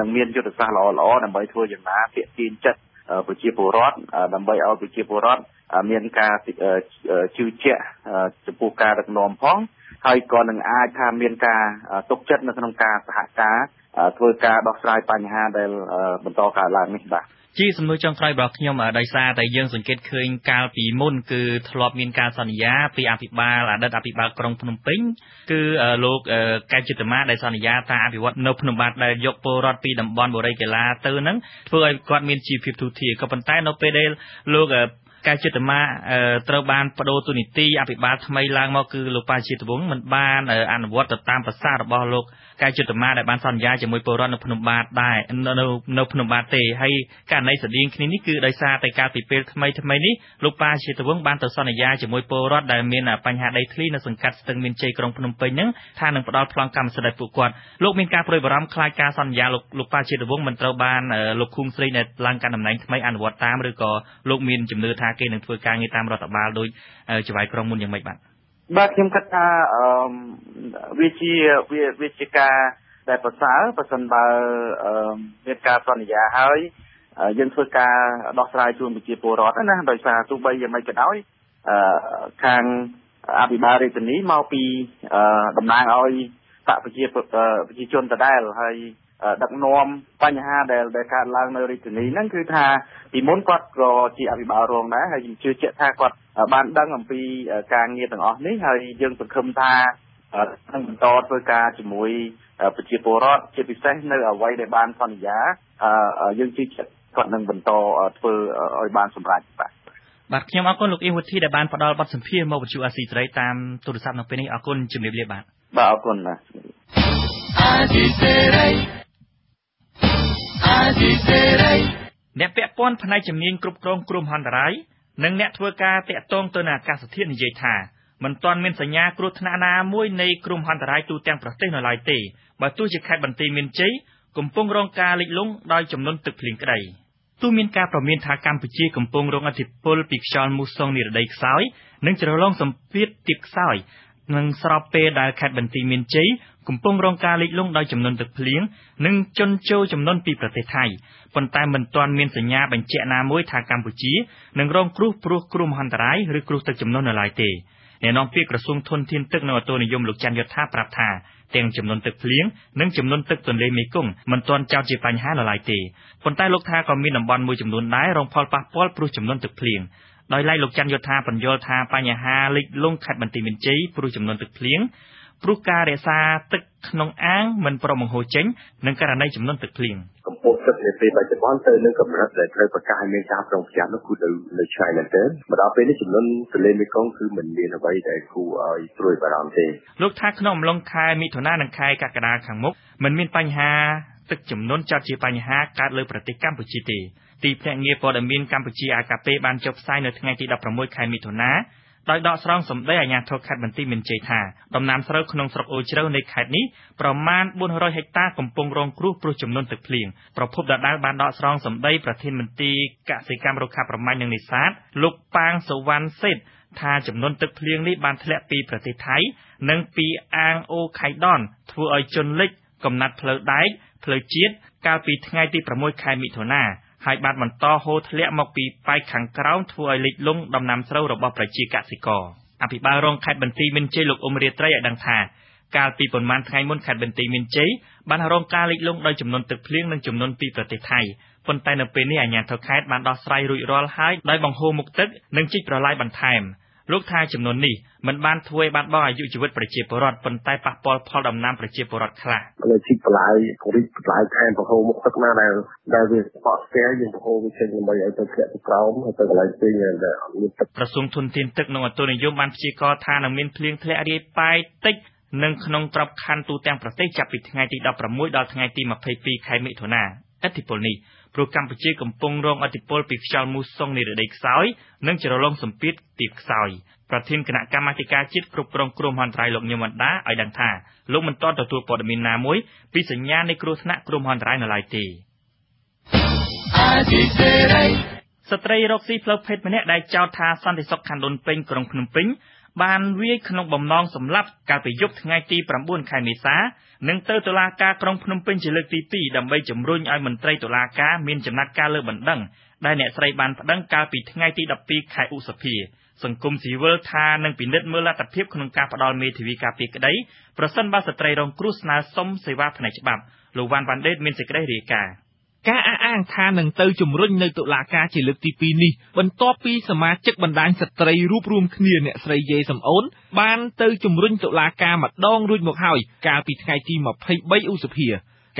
S14: នឹងមានយុទ្ធសាស្ត្រល្អៗដើម្បីធ្វើយ៉ាងណាទាក់ទាញចិត្តប្រជាពលរដ្ឋដើម្បីឲ្យប្រជាពលរដ្ឋមានការជឿជាក់ចំពោះការដឹកនាំផងហើយក៏នឹងអាចថាមានការទុកចិត្តនៅក្នុងការសហការធ្វើការដោះស្រាយបញ្ហាដែលបន្តកើតឡើងនេះបាទ
S5: ជាសំណួរចុងក្រោយរបស់ខ្ញុំដោយសារតែយើងសង្កេតឃើញកាលពីមុនគឺធ្លាប់មានការសន្យាពីអភិបាលអតីតអភិបាលក្រុងភ្នំពេញគឺលោកកែវចិត្តមាដែលសន្យាថាអភិវឌ្ឍនៅភ្នំបាទដែលយកពលរដ្ឋពីតំបន់បុរីកីឡាទៅនឹងធ្វើឲ្យគាត់មានជីវភាពទូធាក៏ប៉ុន្តែនៅពេលដែលលោក កែវចិត្តមាត្រូវបានបដូរទូនីតិអភិបាលថ្មីឡើងមកគឺលោកប៉ាជាតិវងមិនបានអនុវត្តទៅតាមប្រសាសន៍របស់លោកកែវចិត្តមាដែលបានសន្យាជាមួយពលរដ្ឋនៅភ្នំបាទដែរនៅនៅភ្នំបាទទេហើយករណីស្តៀងគ្នានេះគឺដោយសារតែកាលពីពេលថ្មីថ្មីនេះលោកប៉ាជាតិវងបានទៅសន្យាជាមួយពលរដ្ឋដែលមានបញ្ហាដីធ្លីនៅសង្កាត់ស្ទឹងមានជ័យក្រុងភ្នំពេញហ្នឹងថានឹងផ្ដល់ប្លង់កម្មសិទ្ធិឲ្យពួកគាត់លោកមានការព្រួយបារម្ភខ្លាចការសន្យាលោកលោកប៉ាជាតិវងមិនត្រូវបានលោកឃុំស្រីដែលឡើងកាន់តំណែងថ្មីអនុវត្តតាមឬក៏លោកមានជំនឿថាគេនឹងធ្វើការងារតាមរដ្ឋបាលដោយចៅហ្វាយក្រុងមុនយ៉ាងម៉េចបាទ
S14: បាទខ្ញុំគិតថាអឺវាជាវាជាការដែលប្រសើរបើសិនបើមានការសន្យាហើយយើងធ្វើការដោះស្រាយជូនប្រជាពលរដ្ឋណាដោយសារទោះបីយ៉ាងម៉េចក៏ដោយអឺខាងអភិបាលរាជធានីមកពីតំណាងឲ្យបកប្រជាប្រជាជនដដែលហើយ ដឹកនាំបញ្ហាដែលដែលកើតឡើងនៅរាជធានីហ្នឹងគឺថាពីមុនគាត់ក៏ជាអភិបាលរងដែរហើយខ្ញុំជឿជាក់ថាគាត់បានដឹងអំពីការងារទាំងអស់នេះហើយយើងសង្ឃឹមថានឹងបន្តធ្វើការជាមួយប្រជាពលរដ្ឋជាពិសេសនៅអ្វីដែលបានសន្យាយើងជឿជាក់គាត់នឹងបន្តធ្វើឲ្យបានសម្រេចបាទ
S5: បាទខ្ញុំអរគុណលោកអ៊ីវុធីដែលបានផ្ដល់បទសម្ភាសន៍មកវិទ្យុអាស៊ីសេរីតាមទូរស័ព្ទនៅពេលនេះអរគុណជំរាបលាបាទ
S14: បាទអរគុណបាទអាស៊ីសេរី
S5: អ្នកពាក់ព័ន្ធផ្នែកជំនាញគ្រប់គ្រងគ្រោះមហន្តរាយនិងអ្នកធ្វើការតាក់ទងទៅនឹងអាកាសធាតុនិយាយថាមិនទាន់មានសញ្ញាគ្រោះថ្នាក់ណាមួយនៃគ្រោះមហន្តរាយទូទាំងប្រទេសនៅឡើយទេបើទោះជាខេត្តបន្ទាយមានជ័យកំពុងរងការលិចលង់ដោយចំនួនទឹកភ្លៀងក្តីទោះមានការប្រមានថាកម្ពុជាកំពុងរងឥទ្ធិពលពីខ្យល់មូសុងនិរដីខ្សោយនិងជ្រលងសម្ពាធទាបខ្សោយនិងស្របពេលដែលខេត្តបន្ទាយមានជ័យ កំពុងរងការលិចលង់ដោយចំនួនទឹកភ្លៀង និងជន់ជោរចំនួនពីប្រទេសថៃ ប៉ុន្តែមិនទាន់មានសញ្ញាបញ្ជាក់ណាមួយថាកម្ពុជានឹងរងគ្រោះព្រោះគ្រោះមហន្តរាយឬគ្រោះទឹកជំនន់នៅឡើយទេអ្នកនាំពាក្យក្រសួងធនធានទឹកនៅអតុនិយមលោកច័ន្ទយុធាប្រាប់ថាទាំងចំនួនទឹកភ្លៀងនិងចំនួនទឹកទន្លេមេគង្គមិនទាន់ចោទជាបញ្ហានៅឡើយទេប៉ុន្តែលោកថាក៏មានតំបន់មួយចំនួនដែររងផលប៉ះពាល់ព្រោះចំនួនទឹកភ្លៀងដោយឡែកលោកច័ន្ទយុធាបញ្យល់ថាបញ្ហាលិចលង់ខេត្តបន្ទាយមានជ័យព្រោះចំនួនទឹកភ្លៀង ព្រោះការរក្សាទឹកក្នុងអាងមិនព្រមបង្ហូរចេញនិងករណីចំនួនទឹកភ្លៀង
S15: កម្ពស់ទឹកនាពេលបច្ចុប្បន្នទៅនឹងកម្រិតដែលត្រូវប្រកាសឲ្យមានការប្រុងប្រយ័ត្ននោះគឺនៅនៅឆ្ងាយមែនទែនមកដល់ពេលនេះចំនួនទន្លេមេគង្គគឺមិនមានអ្វីដែលគួរឲ្យព្រួយបារម្ភទេ
S5: លោកថាក្នុងអំឡុងខែមិថុនានិងខែកក្កដាខាងមុខមិនមានបញ្ហាទឹកចំនួនចាត់ជាបញ្ហាកើតលើប្រទេសកម្ពុជាទេទីភ្នាក់ងារព័ត៌មានកម្ពុជាអាកាពេបានចុះផ្សាយនៅថ្ងៃទី16ខែមិថុនា ដោយដកស្រង់សម្ដីអាជ្ញាធរខេត្តបន្ទាយមានជ័យថាដំណាំស្រូវក្នុងស្រុកអូជ្រៅនៃខេត្តនេះប្រមាណ400ហិកតាកំពុងរងគ្រោះព្រោះចំនួនទឹកភ្លៀងប្រភពដដែលបានដកស្រង់សម្ដីប្រធានមន្ត្រីកសិកម្មរុក្ខាប្រមាញ់និងនេសាទលោកប៉ាងសវណ្ណសេតថាចំនួនទឹកភ្លៀងនេះបានធ្លាក់ពីប្រទេសថៃ និងពីអាងអូខៃដនធ្វើឲ្យជន់លិចកំណាត់ផ្លូវដែកផ្លូវជាតិកាលពីថ្ងៃទី6ខែមិថុនា ហើយបានបន្តហូរធ្លាក់មកពីប៉ែកខាងក្រោមធ្វើឲ្យលិចលង់ដំណាំស្រូវរបស់ប្រជាកសិករ។អភិបាលរងខេត្តបន្ទាយមានជ័យលោកអ៊ុំរាត្រីឲ្យដឹងថាកាលពីប៉ុន្មានថ្ងៃមុនខេត្តបន្ទាយមានជ័យបានរងការលិចលង់ដោយចំនួនទឹកភ្លៀងនិងចំនួនពីប្រទេសថៃប៉ុន្តែនៅពេលនេះអាជ្ញាធរខេត្តបានដោះស្រាយរួចរាល់ហើយដោយបង្ហូរមុខទឹកនិងជីកប្រឡាយបន្ថែម លោកថាចំនួននេះមិនបានធ្វើឲ្យបាត់បង់អាយុជីវិតប្រជាពលរដ្ឋប៉ុន្តែប៉ះពាល់ផលដំណាំប្រជាពលរដ្ឋខ្លះ
S15: លើជីកបន្លាយពរិះបន្លាយថែមបង្ហូរមុខទឹកណាដែលដែលវាបកស្ទះយើងបង្ហូរវាចេញដើម្បីឲ្យទៅធ្លាក់ទៅក្រោមហើយទៅកន្លែងផ្សេងដែលអត់មានទឹក
S5: ក្រសួងធនធានទឹកនិងអូតូនិយមបានព្យាករណ៍ថានឹងមានភ្លៀងធ្លាក់រាយប៉ាយតិចនិងក្នុងក្របខ័ណ្ឌទូទាំងប្រទេសចាប់ពីថ្ងៃទី16ដល់ថ្ងៃទី22ខែមិថុនាឥទ្ធិពលនេះ ព្រោះកម្ពុជាកំពុងរងឥទ្ធិពលពីខ្យល់មូសុងនិរដីខ្សោយ និងជ្រលងសម្ពាធទាបខ្សោយប្រធានគណៈកម្មាធិការជាតិគ្រប់គ្រងគ្រោះមហន្តរាយលោកញឹមវណ្ដាឲ្យដឹងថាលោកមិនទាន់ទទួលព័ត៌មានណាមួយពីសញ្ញានៃគ្រោះថ្នាក់គ្រោះមហន្តរាយនៅឡើយទេស្ត្រីរកស៊ីផ្លូវភេទម្នាក់ដែលចោទថាសន្តិសុខខណ្ឌដូនពេញក្រុងភ្នំពេញបានវាយក្នុងបំណងសម្លាប់កាលពីយប់ថ្ងៃទី9ខែមេសា និងទៅតុលាការក្រុងភ្នំពេញជាលើកទី2ដើម្បីជំរុញឲ្យមន្ត្រីតុលាការមានចំណាត់ការលើបណ្ដឹងដែលអ្នកស្រីបានប្តឹងកាលពីថ្ងៃទី12ខែឧសភា សង្គមស៊ីវិលថានឹងពិនិត្យមើលលទ្ធភាពក្នុងការផ្ដល់មេធាវីការពារក្តីប្រសិនបើស្ត្រីរងគ្រោះស្នើសុំសេវាផ្នែកច្បាប់លោកវ៉ាន់វ៉ាន់ដេតមានសេចក្តីរាយការណ៍
S16: ការអះអាងថានឹងទៅជំរុញនៅតុលាការជាលើកទី2នេះបន្ទាប់ពីសមាជិកបណ្ដាញស្ត្រីរួបរวมគ្នាអ្នកស្រីយេសំអូនបានទៅជំរុញតុលាការម្ដងរួចមកហើយកាលពីថ្ងៃទី23ឧសភា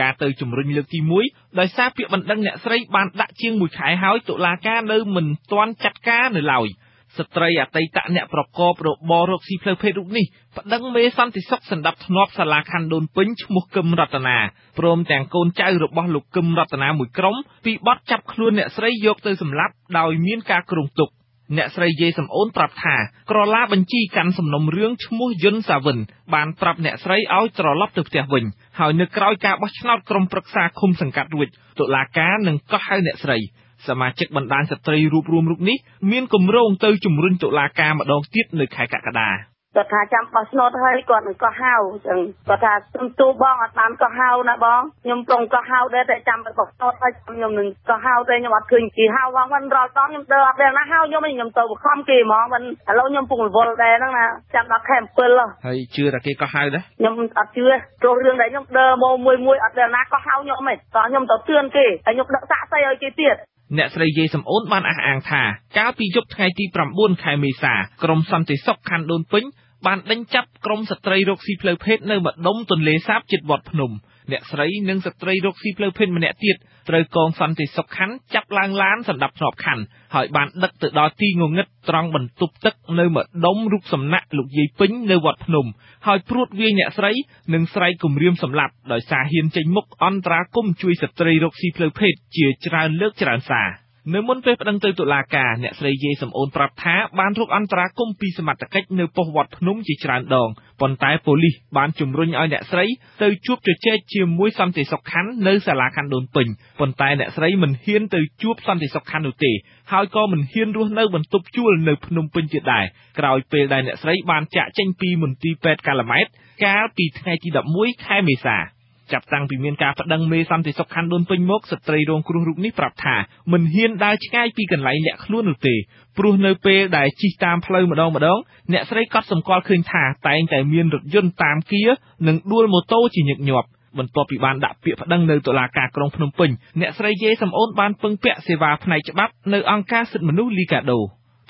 S16: ការទៅជំរុញលើកទី1ដោយសារពាក្យបណ្ដឹងអ្នកស្រីបានដាក់ជាង1ខែហើយតុលាការនៅមិនទាន់ចាត់ការនៅឡើយ។ ស្ត្រីអតីតអ្នកប្រកបរបររកស៊ីផ្លូវភេទរូបនេះប្តឹងមេសន្តិសុខសណ្ដាប់ធ្នាប់សាលាខណ្ឌដូនពេញឈ្មោះគឹមរតនាព្រមទាំងកូនចៅរបស់លោកគឹមរតនាមួយក្រុមពីបទចាប់ខ្លួនអ្នកស្រីយកទៅសម្លាប់ដោយមានការគ្រោងទុកអ្នកស្រីយាយសំអូនប្រាប់ថាក្រឡាបញ្ជីកាន់សំណុំរឿងឈ្មោះយុនសាវិនបានប្រាប់អ្នកស្រីឲ្យត្រឡប់ទៅផ្ទះវិញហើយនៅក្រៅការបោះឆ្នោតក្រុមប្រឹក្សាឃុំសង្កាត់រួចតុលាការនឹងកោះហៅអ្នកស្រី សមាជិកបណ្ដាញស្ត្រីរួបរวมរូបនេះមានគម្រោងទៅជំរុញតុលាការម្ដងទៀតនៅខែកក្កដា
S9: គាត់ថាចាំបោះឆ្នោតហើយគាត់នឹងក៏ហៅអញ្ចឹងគាត់ថាខ្ញុំទូបងអត់បានក៏ហៅណាបងខ្ញុំប្រងក៏ហៅដែរតែចាំបោះឆ្នោតហើយខ្ញុំនឹងក៏ហៅតែខ្ញុំអត់ឃើញគេហៅបងមិនរាល់ដងខ្ញុំដើរអត់ដែរណាហៅខ្ញុំខ្ញុំទៅបខំគេហ្មងមិនឥឡូវខ្ញុំពុករវល់ដែរហ្នឹងណាចាំដល់ខែ7
S16: ហើយជឿថាគេក៏ហៅដែរ
S9: ខ្ញុំអត់ជឿព្រោះរឿងដែលខ្ញុំដើរមកមួយមួយអត់ដែរណាក៏ហៅខ្ញុំឯងតោះខ្ញុំទៅទឿនគេហើយខ្ញុំដឹកសាក់សីឲ្យគេទៀត
S16: អ្នកស្រីយាយសំអូនបានអះអាងថា កាលពីយប់ថ្ងៃទី9ខែមេសា ក្រមសន្តិសុខខណ្ឌដូនពេញ បានដេញចាប់ក្រុមស្ត្រីរកស៊ីផ្លូវភេទនៅម្ដុំទន្លេសាបជិតវត្តភ្នំអ្នកស្រីនិងស្ត្រីរកស៊ីផ្លូវភេទម្នាក់ទៀតត្រូវកងសន្តិសុខខណ្ឌចាប់ឡើងឡានសម្ដាប់ធ្នាប់ខណ្ឌហើយបានដឹកទៅដល់ទីងងឹតត្រង់បន្ទប់ទឹកនៅម្ដុំរូបសំណាក់លោកយាយពេញនៅវត្តភ្នំហើយព្រួតវាយអ្នកស្រីនិងស្រែកគំរាមសម្លាប់ដោយសារហ៊ានចេញមុខអន្តរាគមជួយស្ត្រីរកស៊ីផ្លូវភេទជាច្រើនលើកច្រើនសារ នៅមុនពេលប្តឹងទៅតុលាការអ្នកស្រីយាយសំអូនប្រាប់ថាបានរកអន្តរាគមពីសមត្ថកិច្ចនៅប៉ុស្តិ៍វត្តភ្នំជាច្រើនដងប៉ុន្តែប៉ូលីសបានជំរុញឲ្យអ្នកស្រីទៅជួបជជែកជាមួយសន្តិសុខខណ្ឌនៅសាលាខណ្ឌដូនពេញប៉ុន្តែអ្នកស្រីមិនហ៊ានទៅជួបសន្តិសុខខណ្ឌនោះទេហើយក៏មិនហ៊ានរស់នៅបន្ទប់ជួលនៅភ្នំពេញទៀតដែរក្រោយពេលដែលអ្នកស្រីបានចាក់ចេញពីមន្ទីរពេទ្យកាឡាម៉ែតកាលពីថ្ងៃទី11ខែមេសា ចាប់តាំងពីមានការប្តឹងមេសន្តិសុខខណ្ឌដូនពេញមកស្ត្រីរងគ្រោះរូបនេះប្រាប់ថាមិនហ៊ានដើរឆ្ងាយពីកន្លែងលាក់ខ្លួននោះទេព្រោះនៅពេលដែលជិះតាមផ្លូវម្ដងម្ដងអ្នកស្រីកត់សម្គាល់ឃើញថាតែងតែមានរថយន្តតាមគៀនិងដួលម៉ូតូជាញឹកញាប់បន្ទាប់ពីបានដាក់ពាក្យប្តឹងនៅតុលាការក្រុងភ្នំពេញអ្នកស្រីយេសំអូនបានពឹងពាក់សេវាផ្នែកច្បាប់នៅអង្គការសិទ្ធិមនុស្សលីកាដូ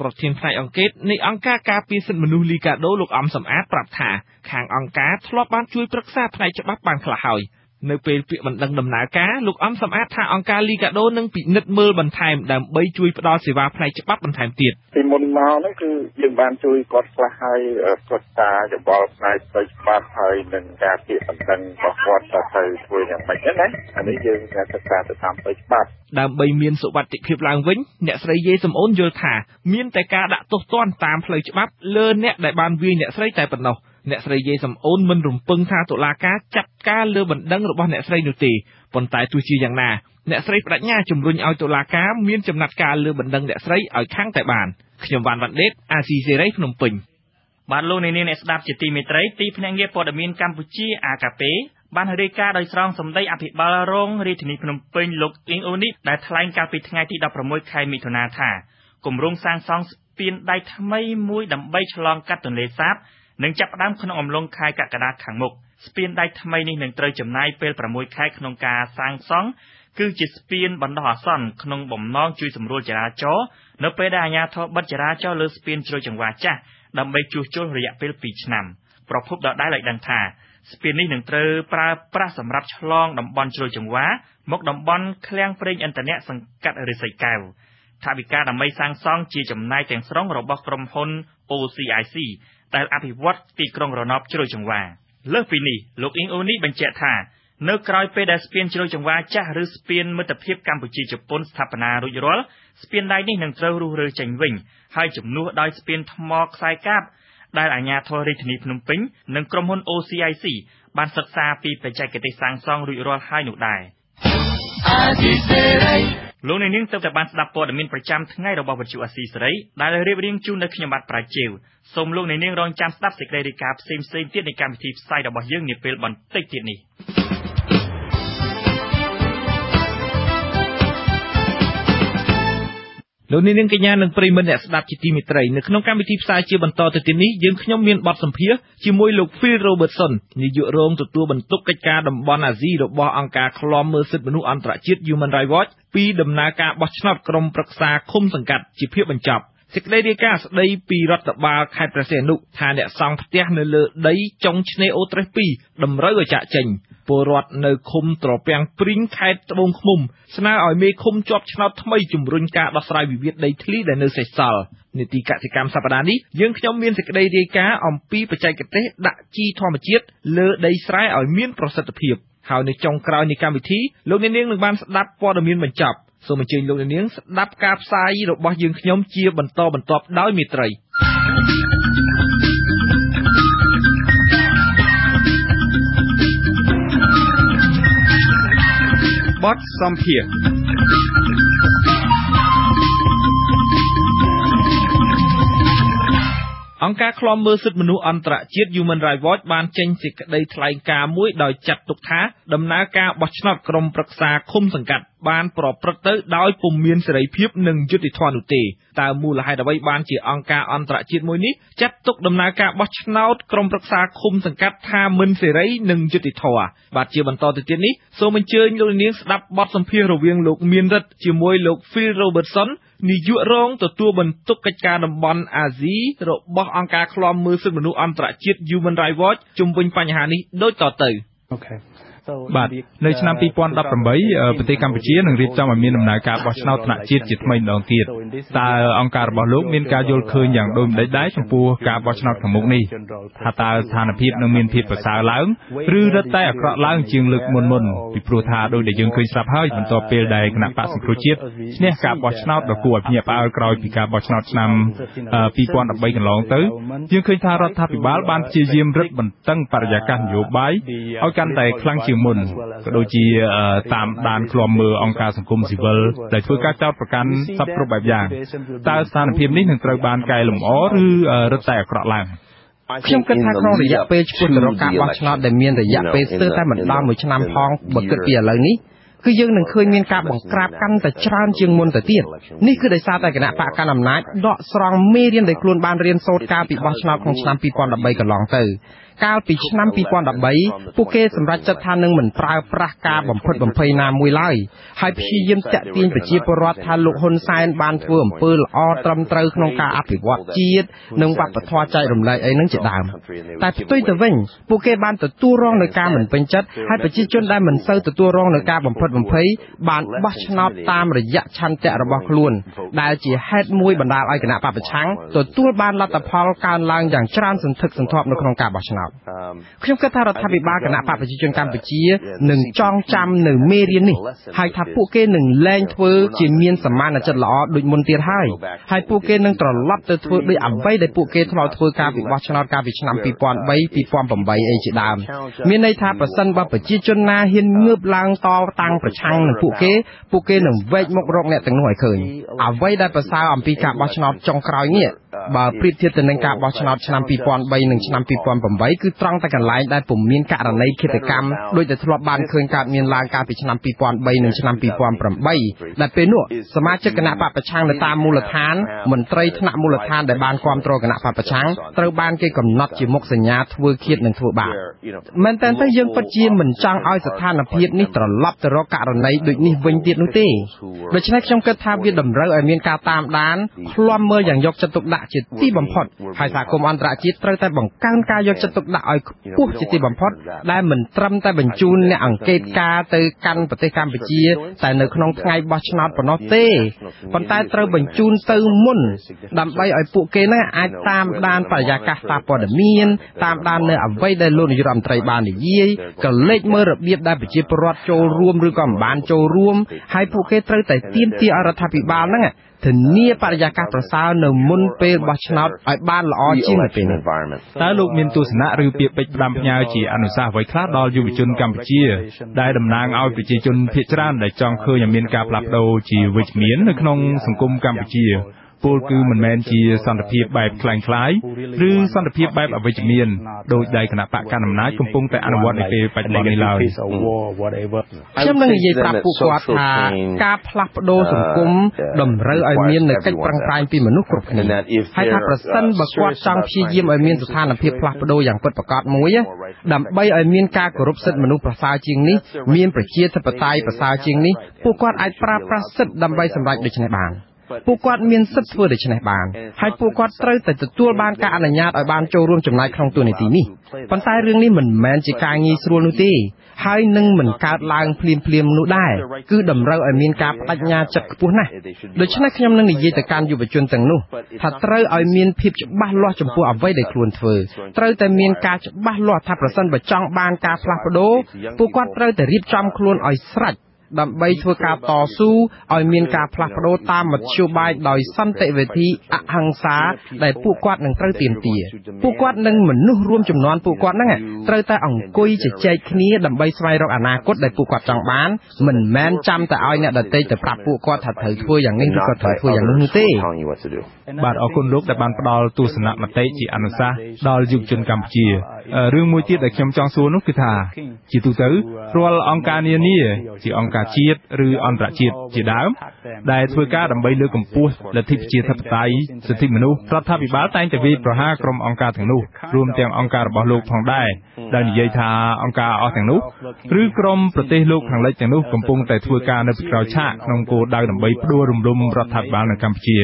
S16: ប្រធានផ្នែកអង្គការនៃអង្គការការពារសិទ្ធិមនុស្សលីកាដូលោកអំសំអាតប្រាប់ថាខាងអង្គការធ្លាប់បានជួយប្រឹក្សាផ្នែកច្បាប់បានខ្លះហើយ នៅពេលពាក្យបណ្ដឹងដំណើរការលោកអំសំអាតថាអង្គការលីកាដូនឹងពិនិត្យមើលបន្ថែមដើម្បីជួយផ្ដល់សេវាផ្នែកច្បាប់បន្ថែមទៀត
S6: ពីមុនមកនេះគឺយើងបានជួយគាត់ខ្លះហើយគាត់តាយោបល់ផ្នែកផ្លូវច្បាប់ហើយនឹងការពាក្យបណ្ដឹងរបស់គាត់ថាត្រូវធ្វើយ៉ាងម៉េចណាអានេះយើងការសិក្សាទៅតាមផ្លូវច្បាប់
S16: ដើម្បីមានសុវត្ថិភាពឡើងវិញអ្នកស្រីយេសំអូនយល់ថាមានតែការដាក់ទោសទណ្ឌតាមផ្លូវច្បាប់លើអ្នកដែលបានវាយអ្នកស្រីតែប៉ុណ្ណោះ អ្នកស្រីយាយសំអូនមិនរំពឹងថាតុលាការចាត់ការលើបណ្ដឹងរបស់អ្នកស្រីនោះទេប៉ុន្តែទោះជាយ៉ាងណាអ្នកស្រីបដិញ្ញាជំរុញឲ្យតុលាការមានចំណាត់ការលើបណ្ដឹងអ្នកស្រីឲ្យខាងតែបានខ្ញុំវ៉ាន់វ៉ាន់ដេតអាស៊ីសេរីភ្នំពេញ
S5: បាទលោកនាងអ្នកស្ដាប់ជាទីមេត្រីទីភ្នាក់ងារព័ត៌មានកម្ពុជាអាកាពេបានរាយការណ៍ដោយស្រង់សម្ដីអភិបាលរងរាជធានីភ្នំពេញលោកអ៊ីងអូនីដែលថ្លែងកាលពីថ្ងៃទី16ខែមិថុនាថាគម្រោងសាងសង់ពានដែកថ្មីមួយដើម្បីឆ្លងកាត់ទន្លេសាប នឹងចាប់ផ្ដើមក្នុងអំឡុងខែកក្កដាខាងមុខស្ពានដែកថ្មីនេះនឹងត្រូវចំណាយពេល6ខែក្នុងការសាងសង់គឺជាស្ពានបណ្ដោះអាសន្នក្នុងបំណងជួយសម្រួលចរាចរណ៍នៅពេលដែលអាជ្ញាធរបិទចរាចរណ៍លើស្ពានជ្រោយចង្វាចាស់ដើម្បីជួសជុលរយៈពេល2ឆ្នាំប្រភពដដែលឲ្យដឹងថាស្ពាននេះនឹងត្រូវប្រើប្រាស់សម្រាប់ឆ្លងតំបន់ជ្រោយចង្វាមកតំបន់ឃ្លាំងប្រេងឥន្ធនៈសង្កាត់រិស័យកែវថាវិការដើម្បីសាងសង់ជាចំណាយទាំងស្រុងរបស់ក្រុមហ៊ុន OCIC ដែលអភិវឌ្ឍទីក្រុងរណបជ្រោយចង្វាលើសពីនេះលោកអ៊ីងអូនីបញ្ជាក់ថានៅក្រោយពេលដែលស្ពានជ្រោយចង្វាចាស់ឬស្ពានមិត្តភាពកម្ពុជាជប៉ុនស្ថាបនារួចរាល់ស្ពានដែកនេះនឹងត្រូវរុះរើចេញវិញហើយជំនួសដោយស្ពានថ្មខ្សែកាបដែលអាជ្ញាធររាជធានីភ្នំពេញនិងក្រុមហ៊ុន OCIC បានសិក្សាពីបច្ចេកទេសសាងសង់រួចរាល់ហើយនោះដែរ លោកអ្នកនាងទើបតែបានស្ដាប់ព័ត៌មានប្រចាំថ្ងៃរបស់វិទ្យុអាស៊ីសេរីដែលរៀបរៀងជូននៅខ្ញុំបាទប្រាជៀវសូមលោកអ្នកនាងរងចាំស្ដាប់សេចក្តីរាយការណ៍ផ្សេងៗទៀតនៃកម្មវិធីផ្សាយរបស់យើងនាពេលបន្តិចទៀតនេះ
S16: លោកនាងកញ្ញានិងប្រិយមិត្តអ្នកស្ដាប់ជាទីមេត្រីនៅក្នុងកម្មវិធីផ្សាយជាបន្តទៅទៀតនេះយើងខ្ញុំមានបទសម្ភាសន៍ជាមួយលោក Phil Robertson នាយករងទទួលបន្ទុកកិច្ចការតំបន់អាស៊ីរបស់អង្គការឃ្លាំមើលសិទ្ធិមនុស្សអន្តរជាតិ Human Rights Watch ពីដំណើរការបោះឆ្នោតក្រុមប្រឹក្សាឃុំសង្កាត់ជាភាពបញ្ចប់ សេចក្តីរាយការណ៍ស្តីពីរដ្ឋបាលខេត្តព្រះសីហនុថាអ្នកសង់ផ្ទះនៅលើដីចុងឆ្នេរអូត្រេស2តម្រូវឲ្យចាក់ចេញពលរដ្ឋនៅឃុំត្រពាំងព្រីងខេត្តត្បូងឃ្មុំស្នើឲ្យមេឃុំជាប់ឆ្នោតថ្មីជំរុញការដោះស្រាយវិវាទដីធ្លីដែលនៅសេសសល់នីតិកសិកម្មសប្តាហ៍នេះយើងខ្ញុំមានសេចក្តីរាយការណ៍អំពីបច្ចេកទេសដាក់ជីធម្មជាតិលើដីស្រែឲ្យមានប្រសិទ្ធភាពហើយនៅចុងក្រោយនៃកម្មវិធីលោកអ្នកនាងនឹងបានស្ដាប់ព័ត៌មានបញ្ចប់ សូមអញ្ជើញលោកអ្នកនាងស្ដាប់ការផ្សាយរបស់យើងខ្ញុំជាបន្តបន្ទាប់ដោយមេត្រីបទសម្ភារ អង្គការឃ្លាំមើលសិទ្ធិមនុស្សអន្តរជាតិ Human Rights Watch បានចេញសេចក្តីថ្លែងការណ៍មួយដោយចាត់ទុកថា ដំណើរការបោះឆ្នោតក្រុមប្រឹក្សាឃុំសង្កាត់បានប្រព្រឹត្តទៅដោយពុំមានសេរីភាពនិងយុត្តិធម៌នោះទេតើមូលហេតុអ្វីបានជាអង្គការអន្តរជាតិមួយនេះចាត់ទុកដំណើរការបោះឆ្នោតក្រុមប្រឹក្សាឃុំសង្កាត់ថាមិនសេរីនិងយុត្តិធម៌បាទជាបន្តទៅទៀតនេះសូមអញ្ជើញលោកនាងស្ដាប់បទសម្ភាសន៍រវាងលោកមានរិទ្ធជាមួយលោក Phil Robertson នាយករងទទួលបន្ទុកកិច្ចការតំបន់អាស៊ីរបស់អង្គការឃ្លាំមើលសិទ្ធិមនុស្សអន្តរជាតិ Human Rights Watch ជុំវិញបញ្ហានេះដូចតទៅអូខេ
S2: បាទនៅឆ្នាំ2018ប្រទេសកម្ពុជានឹងរៀបចំឲ្យមានដំណើរការបោះឆ្នោតថ្នាក់ជាតិជាថ្មីម្ដងទៀតតើអង្គការរបស់លោកមានការយល់ឃើញយ៉ាងដូចម្តេចដែរចំពោះការបោះឆ្នោតខាងមុខនេះថាតើស្ថានភាពនឹងមានភាពប្រសើរឡើងឬរឹតតែអាក្រក់ឡើងជាងលើកមុនមុនពីព្រោះថាដោយដែលយើងឃើញស្រាប់ហើយបន្ទាប់ពេលដែលគណៈបកសង្គ្រោះជាតិឈ្នះការបោះឆ្នោតដ៏គួរឲ្យភ្ញាក់ផ្អើលក្រោយពីការបោះឆ្នោតឆ្នាំ2013កន្លងទៅយើងឃើញថារដ្ឋាភិបាលបានព្យាយាមរឹតបន្តឹងបរិយាកាសនយោបាយឲ្យកាន់តែខ្លាំងជាងមុនក៏ដូចជាតាមដានឃ្លាំមើលអង្គការសង្គមស៊ីវិលដែលធ្វើការចោទប្រកាន់សពគ្រប់បែបយ៉ាងតើស្ថានភាពនេះនឹងត្រូវបានកែលម្អឬរឹតតែអាក្រក់ឡើង
S17: ខ្ញុំគិតថាក្នុងរយៈពេលឆ្ពោះទៅរកការបោះឆ្នោតដែលមានរយៈពេលស្ទើរតែមិនដល់មួយឆ្នាំផងបើគិតពីឥឡូវនេះគឺយើងនឹងឃើញមានការបង្ក្រាបកាន់តែច្រើនជាងមុនទៅទៀតនេះគឺដោយសារតែគណៈបកកណ្ដាលអំណាចដកស្រង់មេរៀនដែលខ្លួនបានរៀនសូត្រកាលពីបោះឆ្នោតក្នុងឆ្នាំ2013កន្លងទៅ កាលពីឆ្នាំ2013ពួកគេសម្រេចចិត្តថានឹងមិនប្រើប្រាស់ការបំផិតបំភ័យណាមួយឡើយហើយព្យាយាមតាក់ទាញប្រជាពលរដ្ឋថាលោកហ៊ុនសែនបានធ្វើអំពើល្អត្រឹមត្រូវក្នុងការអភិវឌ្ឍជាតិនិងវប្បធម៌ចែករំលែកអីហ្នឹងជាដើមតែផ្ទុយទៅវិញពួកគេបានទទួលរងនឹងការមិនពេញចិត្តហើយប្រជាជនដែលមិនសូវទទួលរងនឹងការបំផិតបំភ័យបានបោះឆ្នោតតាមរយៈឆន្ទៈរបស់ខ្លួន ដែលជាហេតុមួយបណ្ដាលឲ្យគណៈបពប្រឆាំងទទួលបានលទ្ធផលកើនឡើងយ៉ាងច្រើនសន្ធឹកសន្ធាប់នៅក្នុងការបោះឆ្នោតតខ្ញុំគិតថារដ្ឋាភិបាលគណៈបកប្រជាជនកម្ពុជានឹងចងចាំនៅមេរៀននេះហើយថាពួកគេនឹងលែងធ្វើជាមានសមានចិត្តល្អដូចមុនទៀតហើយហើយពួកគេនឹងត្រឡប់ទៅធ្វើដូចអ្វីដែលពួកគេធ្លាប់ធ្វើកាលពីបោះឆ្នោតកាលពីឆ្នាំ2003 2008អីជាដើមមានន័យថាប្រសិនបើប្រជាជនណាហ៊ានងើបឡើងតតាំងប្រឆាំងនឹងពួកគេពួកគេនឹងវែកមុខរកអ្នកទាំងនោះឲ្យឃើញអ្វីដែលប្រសើរអំពីការបោះឆ្នោតចុងក្រោយនេះ បើប្រៀបធៀបទៅនឹងការបោះឆ្នោតឆ្នាំ2003និងឆ្នាំ2008គឺត្រង់តែកន្លែងដែលពុំមានករណីឃាតកម្មដោយដែលធ្លាប់បានឃើញកើតមានឡើងកាលពីឆ្នាំ2003និងឆ្នាំ2008ដែលពេលនោះសមាជិកគណៈបកប្រឆាំងនៅតាមមូលដ្ឋានមន្ត្រីថ្នាក់មូលដ្ឋានដែលបានគ្រប់គ្រងគណៈបកប្រឆាំងត្រូវបានគេកំណត់ជាមុខសញ្ញាធ្វើឃាតនិងធ្វើបាបមែនតើទៅយើងពិតជាមិនចង់ឲ្យស្ថានភាពនេះត្រឡប់ទៅរកករណីដូចនេះវិញទៀតនោះទេដូច្នេះខ្ញុំគិតថាវាតម្រូវឲ្យមានការតាមដានឃ្លាំមើលយ៉ាងយកចិត្តទុកដាក់ជាទីបំផុតហើយសហគមន៍អន្តរជាតិត្រូវតែបង្កើនការយកចិត្តទុកដាក់ឲ្យខ្ពស់ជាទីបំផុតដែលមិនត្រឹមតែបញ្ជូនអ្នកអង្កេតការទៅកាន់ប្រទេសកម្ពុជាតែនៅក្នុងថ្ងៃបោះឆ្នោតប៉ុណ្ណោះទេប៉ុន្តែត្រូវបញ្ជូនទៅមុន ដើម្បីឲ្យពួកគេនឹងអាចតាមដានបរិយាកាសសារព័ត៌មានតាមដាននៅអ្វីដែលលោកនាយរដ្ឋមន្ត្រីបាននិយាយក៏លេចមើលរបៀបដែលប្រជាពលរដ្ឋចូលរួមឬក៏មិនបានចូលរួមហើយពួកគេត្រូវតែទាមទាររដ្ឋាភិបាលហ្នឹង ធានាបរិយាកាសប្រសើរនៅមុនពេលបោះឆ្នោតឲ្យបានល្អជាងនៅពេលនេះ
S2: តើលោកមានទស្សនៈឬពាក្យពេចន៍ផ្ដាំផ្ញើជាអនុសាសន៍អ្វីខ្លះដល់យុវជនកម្ពុជាដែលតំណាងឲ្យប្រជាជនភាគច្រើនដែលចង់ឃើញឲ្យមានការផ្លាស់ប្ដូរជាវិជ្ជមាននៅក្នុងសង្គមកម្ពុជា ពលគឺមិនមែនជាសន្តិភាពបែបคล้ายคล้ายឬសន្តិភាពបែបអវិជ្ជមានដោយដែលគណៈបកកណ្ដាលអំណាចកំពុងតែអនុវត្តនៅពេលបច្ចុប្បន្ននេះឡើយ
S17: ខ្ញុំនឹងនិយាយប្រាប់ពួកគាត់ថាការផ្លាស់ប្ដូរសង្គមតម្រូវឲ្យមាននូវកិច្ចប្រឹងប្រែងពីមនុស្សគ្រប់គ្នាហើយថាប្រសិនបើគាត់ចង់ព្យាយាមឲ្យមានស្ថានភាពផ្លាស់ប្ដូរយ៉ាងពិតប្រាកដមួយដើម្បីឲ្យមានការគោរពសិទ្ធិមនុស្សប្រសើរជាងនេះមានប្រជាធិបតេយ្យប្រសើរជាងនេះពួកគាត់អាចប្រើប្រាស់សិទ្ធិដើម្បីសម្រេចដូច្នេះបាន ពួកគាត់មានសិទ្ធិធ្វើដូច្នេះបានហើយពួកគាត់ត្រូវតែទទួលបានការអនុញ្ញាតឲ្យបានចូលរួមចំណែកក្នុងទូនីតិនេះប៉ុន្តែរឿងនេះមិនមែនជាការងាយស្រួលនោះទេហើយនឹងមិនកើតឡើងភ្លាមភ្លាមនោះដែរគឺតម្រូវឲ្យមានការបដិញ្ញាចិត្តខ្ពស់ណាស់ដូច្នេះខ្ញុំនឹងនិយាយទៅកាន់យុវជនទាំងនោះថាត្រូវឲ្យមានភាពច្បាស់លាស់ចំពោះអ្វីដែលខ្លួនធ្វើត្រូវតែមានការច្បាស់លាស់ថាប្រសិនបើចង់បានការផ្លាស់ប្ដូរពួកគាត់ត្រូវតែរៀបចំខ្លួនឲ្យស្រេច ដើម្បីធ្វើការតស៊ូឲ្យមានការផ្លាស់ប្ដូរតាមមធ្យោបាយដោយសន្តិវិធីអហិង្សាដែលពួកគាត់នឹងត្រូវទាមទារពួកគាត់និងមនុស្សរួមចំនួនពួកគាត់ហ្នឹងត្រូវតែអង្គុយជជែកគ្នាដើម្បីស្វែងរកអនាគតដែលពួកគាត់ចង់បាន មិនមែនចាំតែឲ្យអ្នកដទៃទៅប្រាប់ពួកគាត់ថាត្រូវធ្វើយ៉ាងនេះឬក៏ត្រូវធ្វើយ៉ាងនោះទេ
S2: បាទអរគុណលោកដែលបានផ្ដល់ទស្សនៈមតិជាអនុសាសន៍ដល់យុវជនកម្ពុជារឿងមួយទៀតដែលខ្ញុំចង់សួរនោះគឺថា ជាទូទៅរាល់អង្គការនានាជាអង្គការជាតិឬអន្តរជាតិជាដើម ដែលធ្វើការដើម្បីលើកកម្ពស់លទ្ធិប្រជាធិបតេយ្យសិទ្ធិមនុស្សរដ្ឋាភិបាលតែងតែវាយប្រហារក្រុមអង្គការទាំងនោះ រួមទាំងអង្គការរបស់លោកផងដែរ ដែលនិយាយថាអង្គការអស់ទាំងនោះឬក្រុមប្រទេសលោកខាងលិចទាំងនោះកំពុងតែធ្វើការនៅពីក្រោយឆាកក្នុងគោលដៅដើម្បីផ្ដួលរំលំរដ្ឋាភិបាលនៅកម្ពុជា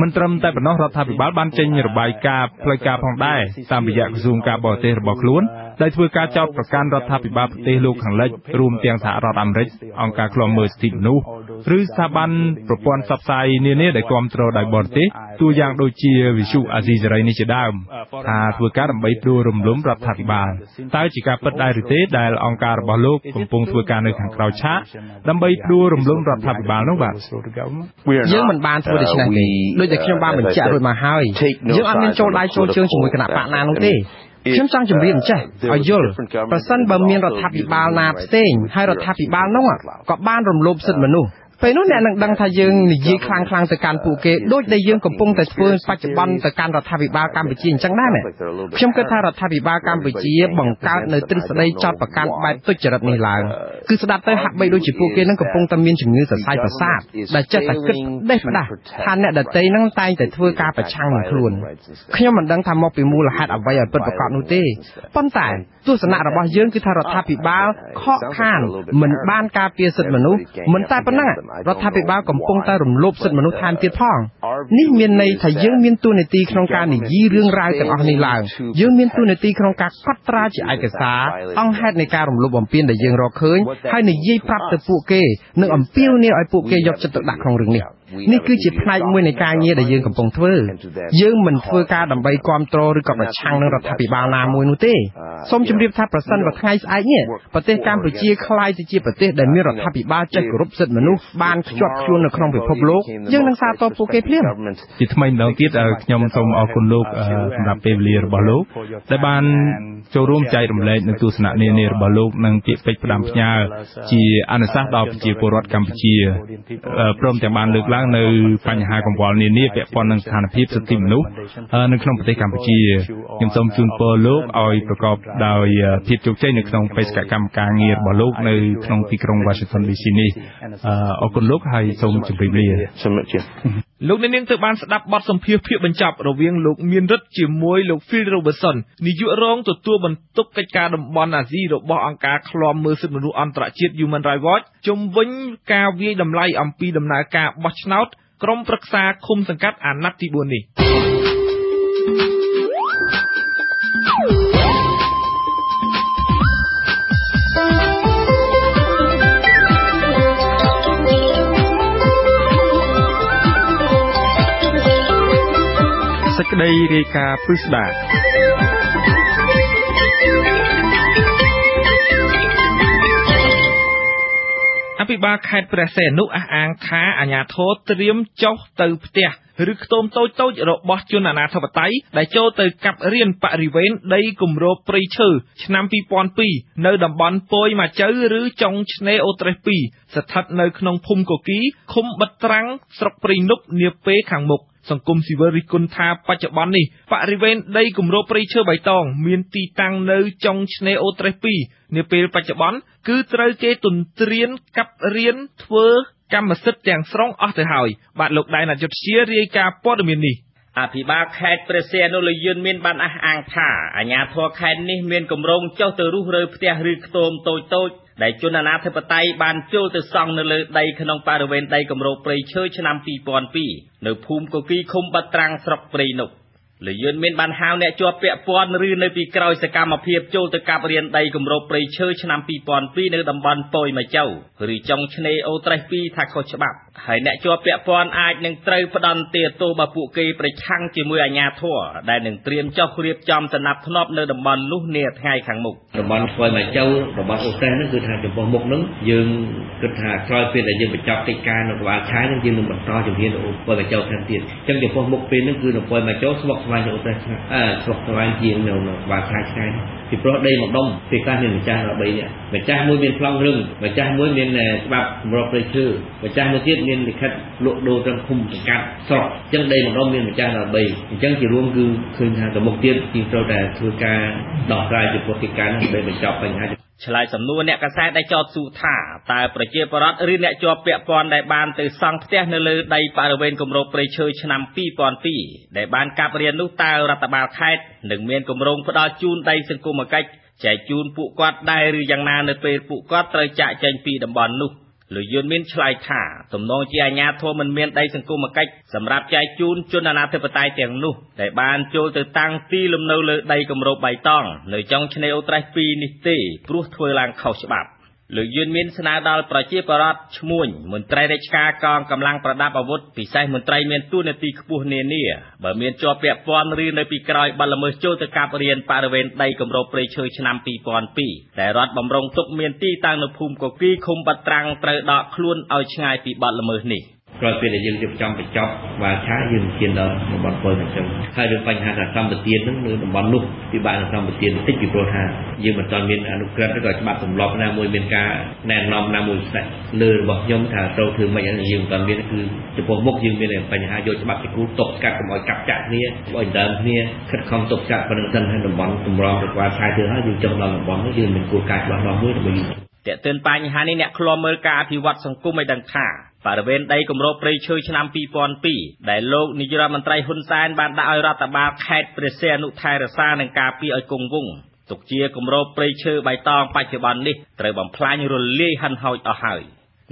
S2: មិនត្រឹមតែប៉ុណ្ណោះរដ្ឋាភិបាលបានចេញរបាយការណ៍ផ្លូវការផងដែរតាមរយៈក្រសួងការបរទេសរបស់ខ្លួនដែលធ្វើការចោទប្រកាន់រដ្ឋាភិបាលប្រទេសលោកខាងលិចរួមទាំងសហរដ្ឋអាមេរិកអង្គការឃ្លាំមើលសិទ្ធិមនុស្ស ឬស្ថាប័នប្រព័ន្ធផ្សព្វផ្សាយនានាដែលគ្រប់គ្រងដោយបរទេសតួយ៉ាងដូចជាវិសុអាស៊ីសេរីនេះជាដើមថាធ្វើការដើម្បីព្រួររំលំរដ្ឋាភិបាលតើជាការពិតដែរឬទេដែលអង្គការរបស់លោកកំពុងធ្វើការនៅខាងក្រៅឆាកដើម្បីព្រួររំលំរដ្ឋាភិបាលនោះបាទ
S17: យើងមិនបានធ្វើដូច្នេះទេដូចតែខ្ញុំបានបញ្ជាក់រួចមកហើយយើងអត់មានចូលដៃចូលជើងជាមួយគណៈបកណានោះទេខ្ញុំចង់ជម្រាបអញ្ចេះឲ្យយល់ប្រសិនបើមានរដ្ឋាភិបាលណាផ្សេងហើយរដ្ឋាភិបាលនោះក៏បានរំលោភសិទ្ធិមនុស្ស ពេលនោះអ្នកនឹងដឹងថាយើងនិយាយខ្លាំងខ្លាំងទៅកាន់ពួកគេដូចដែលយើងកំពុងតែធ្វើបច្ចុប្បន្នទៅកាន់រដ្ឋាភិបាលកម្ពុជាអញ្ចឹងដែរខ្ញុំគិតថារដ្ឋាភិបាលកម្ពុជាបង្កើតនៅទ្រឹស្ដីចោតប្រកាន់បែបទុច្ចរិតនេះឡើងគឺស្ដាប់ទៅហាក់បីដូចជាពួកគេនឹងកំពុងតែមានជំងឺសរសៃប្រសាទដែលចិត្តតែគិតដេះផ្ដាស់ថាអ្នកដតីនឹងតែងតែធ្វើការប្រឆាំងនឹងខ្លួនខ្ញុំមិនដឹងថាមកពីមូលហេតុអ្វីឲ្យពិតប្រាកដនោះទេប៉ុន្តែទស្សនៈរបស់យើងគឺថារដ្ឋាភិបាលខកខានមិនបានការពារសិទ្ធិមនុស្សមិនតែប៉ុណ្ណឹងរដ្ឋាភិបាលកំពុងតែរំលោភសិទ្ធិមនុស្សថែមទៀតផងនេះមានន័យថាយើងមានទួនាទីក្នុងការនិយាយរឿងរ៉ាវទាំងអស់នេះឡើងយើងមានទួនាទីក្នុងការកត់ត្រាជាឯកសារអង្គហេតុនៃការរំលោភបំពានដែលយើងរកឃើញហើយនិយាយប្រាប់ទៅពួកគេនិងអំពាវនាវឲ្យពួកគេយកចិត្តទុកដាក់ក្នុងរឿងនេះ នេះគឺជាផ្នែកមួយនៃការងារដែលយើងកំពុងធ្វើយើងមិនធ្វើការដើម្បីគ្រប់គ្រងឬក៏ប្រឆាំងនឹងរដ្ឋាភិបាលណាមួយនោះទេសូមជម្រាបថាប្រសិនបើថ្ងៃស្អែកនេះប្រទេសកម្ពុជាក្លាយទៅជាប្រទេសដែលមានរដ្ឋាភិបាលចេះគោរពសិទ្ធិមនុស្សបានខ្ជាប់ខ្ជួននៅក្នុងពិភពលោកយើងនឹងសាទរពួកគេភ្លាម
S2: ជាថ្មីម្ដងទៀតខ្ញុំសូមអរគុណលោកសម្រាប់ពេលវេលារបស់លោកដែលបានចូលរួមចែករំលែកនៅទស្សនៈនានារបស់លោកនិងពាក្យពេចន៍ផ្ដាំផ្ញើជាអនុសាសន៍ដល់ប្រជាពលរដ្ឋកម្ពុជាព្រមទាំងបានលើកឡើងឡើងនៅបញ្ហាកង្វល់នានាពាក់ព័ន្ធនឹងស្ថានភាពសិទ្ធិមនុស្សនៅក្នុងប្រទេសកម្ពុជាខ្ញុំសូមជូនពរលោកឲ្យប្រកបដោយភាពជោគជ័យនៅក្នុងបេសកកម្មការងាររបស់លោកនៅក្នុងទីក្រុង Washington DC នេះអរគុណលោកហើយសូមជម្រាបលា
S18: សូមជម្រាបលា
S16: លោកអ្នកនាងទើបបានស្ដាប់បទសម្ភាសន៍ភាគបញ្ចប់រវាងលោកមានរិទ្ធជាមួយលោក Phil Robertson នាយករងទទួលបន្ទុកកិច្ចការតំបន់អាស៊ីរបស់អង្គការឃ្លាំមើលសិទ្ធិមនុស្សអន្តរជាតិ Human Rights Watch ជុំវិញការវាយតម្លៃអំពីដំណើរការបោះឆ្នោតក្រុមប្រឹក្សាឃុំសង្កាត់អាណត្តិទី4នេះ
S2: ក្តីរាយការណ៍ពិស្ដា
S16: អភិបាលខេត្តព្រះសីហនុអះអាងថាអាជ្ញាធរត្រៀមចុះទៅផ្ទះឬខ្ទមតូចៗរបស់ជនអនាធិបតេយ្យដែលចូលទៅកាប់រៀនបរិវេណដីគម្របព្រៃឈើឆ្នាំ2002នៅតំបន់ពោយម៉ាចៅឬចុងឆ្នេរអូត្រេស2ស្ថិតនៅក្នុងភូមិកគីឃុំបិទត្រាំងស្រុកព្រៃនប់នាពេលខាងមុខ។ សង្គមស៊ីវិលរិះគន់ថាបច្ចុប្បន្ននេះបរិវេណដីគម្របព្រៃឈើបៃតង មានទីតាំងនៅចុងឆ្នេរអូត្រេស2នាពេលបច្ចុប្បន្នគឺត្រូវគេទន្ទ្រានកាប់រៀនធ្វើកម្មសិទ្ធិទាំងស្រុងអស់ទៅហើយបាទលោកដៃណាយុទ្ធជារាយការណ៍ព័ត៌មាននេះ
S19: អភិបាលខេត្តព្រះសីហនុលយឿនមានបានអះអាងថាអាជ្ញាធរខេត្តនេះមានគម្រោងចុះទៅរុះរើផ្ទះឬខ្ទមតូចៗ ដែលជនអនាធិបតេយ្យបានចូលទៅសង់នៅលើដីក្នុងបរិវេណដីគម្របព្រៃឈើឆ្នាំ2002នៅភូមិកគីឃុំបាត់ត្រាំងស្រុកព្រៃនប់ លយឿនមានបានហៅអ្នកជាប់ពាក់ព័ន្ធឬនៅពីក្រោយសកម្មភាពចូលទៅកាប់រៀនដីគម្របព្រៃឈើឆ្នាំ2002នៅតំបន់ប៉ោយម៉ាចៅឬចុងឆ្នេរអូត្រេស2ថាខុសច្បាប់ហើយអ្នកជាប់ពាក់ព័ន្ធអាចនឹងត្រូវផ្ដន្ទាទោសបើពួកគេប្រឆាំងជាមួយអាជ្ញាធរដែលនឹងត្រៀមចុះរៀបចំសណ្ដាប់ធ្នាប់នៅតំបន់នោះនាថ្ងៃខាងមុខ
S20: តំបន់ប៉ោយម៉ាចៅតំបន់អូត្រេសហ្នឹងគឺថាចំពោះមុខហ្នឹងយើងគិតថាក្រោយពេលដែលយើងបញ្ចប់កិច្ចការនៅក្បាលឆាយហ្នឹងយើងនឹងបន្តជំនាញនៅប៉ោយម៉ាចៅថែមទៀតអញ្ចឹងចំពោះមុខពេលហ្នឹងគឺនៅប៉ោយម៉ាចៅស្មុកស្វាញអូត្រេសអឺស្មុកស្វាញជាងនៅក្បាលឆាយឆ្ងាយពីព្រោះដីម្ដុំពេលខ្លះមានម្ចាស់13នាក់ម្ចាស់មួយមានប្លង់រឹងម្ចាស់មួយមានច្បាប់សម្របព្រៃឈើម្ចាស់មួយទៀតមានលិខិតលក់ដូរត្រឹមឃុំសង្កាត់ស្រុកអញ្ចឹងដីម្ដុំមានម្ចាស់13អញ្ចឹងជារួមគឺឃើញថាទៅមុខទៀតជាត្រូវតែធ្វើការដោះស្រាយចំពោះកិច្ចការនេះដើម្បីបញ្ចប់បញ្ហា
S19: ឆ្លើយសំណួរអ្នកកសែតដែលចោទសួរថាតើប្រជាពលរដ្ឋឬអ្នកជាប់ពាក់ព័ន្ធដែលបានទៅសង់ផ្ទះនៅលើដីបរិវេណគម្របព្រៃឈើឆ្នាំ2002ដែលបានកាប់រៀននោះតើរដ្ឋបាលខេត្តនឹងមានគម្រោងផ្ដល់ជូនដីសង្គមគិច្ចចែកជូនពួកគាត់ដែរឬយ៉ាងណានៅពេលពួកគាត់ត្រូវចាកចេញពីតំបន់នោះ លោកយុនមានឆ្លើយថាទំនងជាអាញាធមមិនមានដីសង្គមគិច្ចសម្រាប់ចែកជូនជនអនាធិបតេយ្យទាំងនោះដែលបានចូលទៅតាំងទីលំនៅលើដីគម្របបៃតងនៅចុងឆ្នេរអូត្រេស2នេះទេព្រោះធ្វើឡើងខុសច្បាប់ លោកយឿនមានស្នើដល់ប្រជាពលរដ្ឋឈ្មួញ មន្ត្រីរាជការកងកម្លាំងប្រដាប់អាវុធ ពិសេសមន្ត្រីមានទួនាទីខ្ពស់នានា បើមានជាប់ពាក់ព័ន្ធ ឬនៅពីក្រោយបទល្មើសចូលទៅកាប់រៀនបរិវេណដីគម្របព្រៃឈើឆ្នាំ 2002 ដែលរដ្ឋបំរុងទុកមានទីតាំងនៅភូមិកគីឃុំបាត់ត្រាំងត្រូវដកខ្លួនឲ្យឆ្ងាយពីបទល្មើសនេះ។
S20: ក្រោយពេលដែលយើងរៀបចំបញ្ចប់បាឆាយើងជៀនដល់តំបន់ពលអញ្ចឹងហើយរឿងបញ្ហាថាសម្បទានហ្នឹងនៅតំបន់នោះពិបាកនឹងសម្បទានតិចពីព្រោះថាយើងមិនទាន់មានអនុក្រឹត្យឬក៏ច្បាប់ទម្លាប់ណាមួយមានការណែនាំណាមួយផ្សេងលើរបស់ខ្ញុំថាត្រូវធ្វើម៉េចហ្នឹងយើងមិនទាន់មានគឺចំពោះមុខយើងមានបញ្ហាយកច្បាប់ជាគ្រូតបស្កាត់កុំឲ្យកាប់ចាក់គ្នាឲ្យដើមគ្នាខិតខំតបស្កាត់ប៉ុណ្្នឹងសិនហើយតំបន់តម្រង់ទៅក្បាលឆាយធ្វើហើយយើងចុះដល់តំបន់នោះយើងមានគោលការណ៍ច្បាស់លាស់មួយដើម្បី
S19: តើទើនបញ្ហានេះអ្នកឃ្លាំមើលការអភិវឌ្ឍសង្គមឲ្យដឹងថា បរិវេណដីគម្របព្រៃឈើឆ្នាំ2002ដែលលោកនាយរដ្ឋមន្ត្រីហ៊ុនសែនបានដាក់ឲ្យរដ្ឋបាលខេត្តព្រះសីហនុថែរក្សានិងការពារឲ្យគង់វង្សទុកជាគម្របព្រៃឈើបៃតងបច្ចុប្បន្ននេះត្រូវបំផ្លាញរលាយហិនហោចអស់ហើយ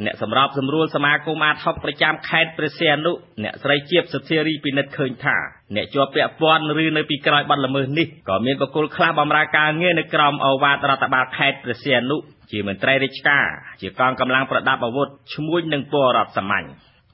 S19: អ្នកសម្របសម្រួលសមាគមអាត60ប្រចាំខេត្តព្រះសីហនុអ្នកស្រីជាបសុធារីពិនិត្យឃើញថាអ្នកជាប់ពាក់ព័ន្ធឬនៅពីក្រោយបទល្មើសនេះក៏មានបុគ្គលខ្លះបម្រើការងារនៅក្រោមអូវាទរដ្ឋបាលខេត្តព្រះសីហនុ ជាមន្ត្រីរាជការជាកងកម្លាំងប្រដាប់អាវុធឈ្មួញនឹងពលរដ្ឋសាមញ្ញ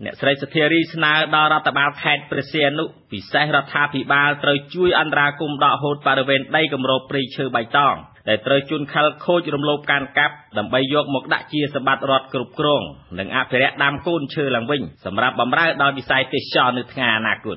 S19: អ្នកស្រីសធារីស្នើដល់រដ្ឋបាលខេត្តព្រះសីហនុពិសេសរដ្ឋាភិបាលត្រូវជួយអន្តរាគមន៍ដកហូតបរិវេណដីគម្របព្រៃឈើបៃតង ដែលត្រូវជន់ខិលខូចរំលោភការកាប់ដើម្បីយកមកដាក់ជាសម្បត្តិរដ្ឋគ្រប់គ្រង និងអភិរក្សដើមកូនឈើឡើងវិញសម្រាប់បម្រើដល់វិស័យទេសចរនៅថ្ងៃអនាគត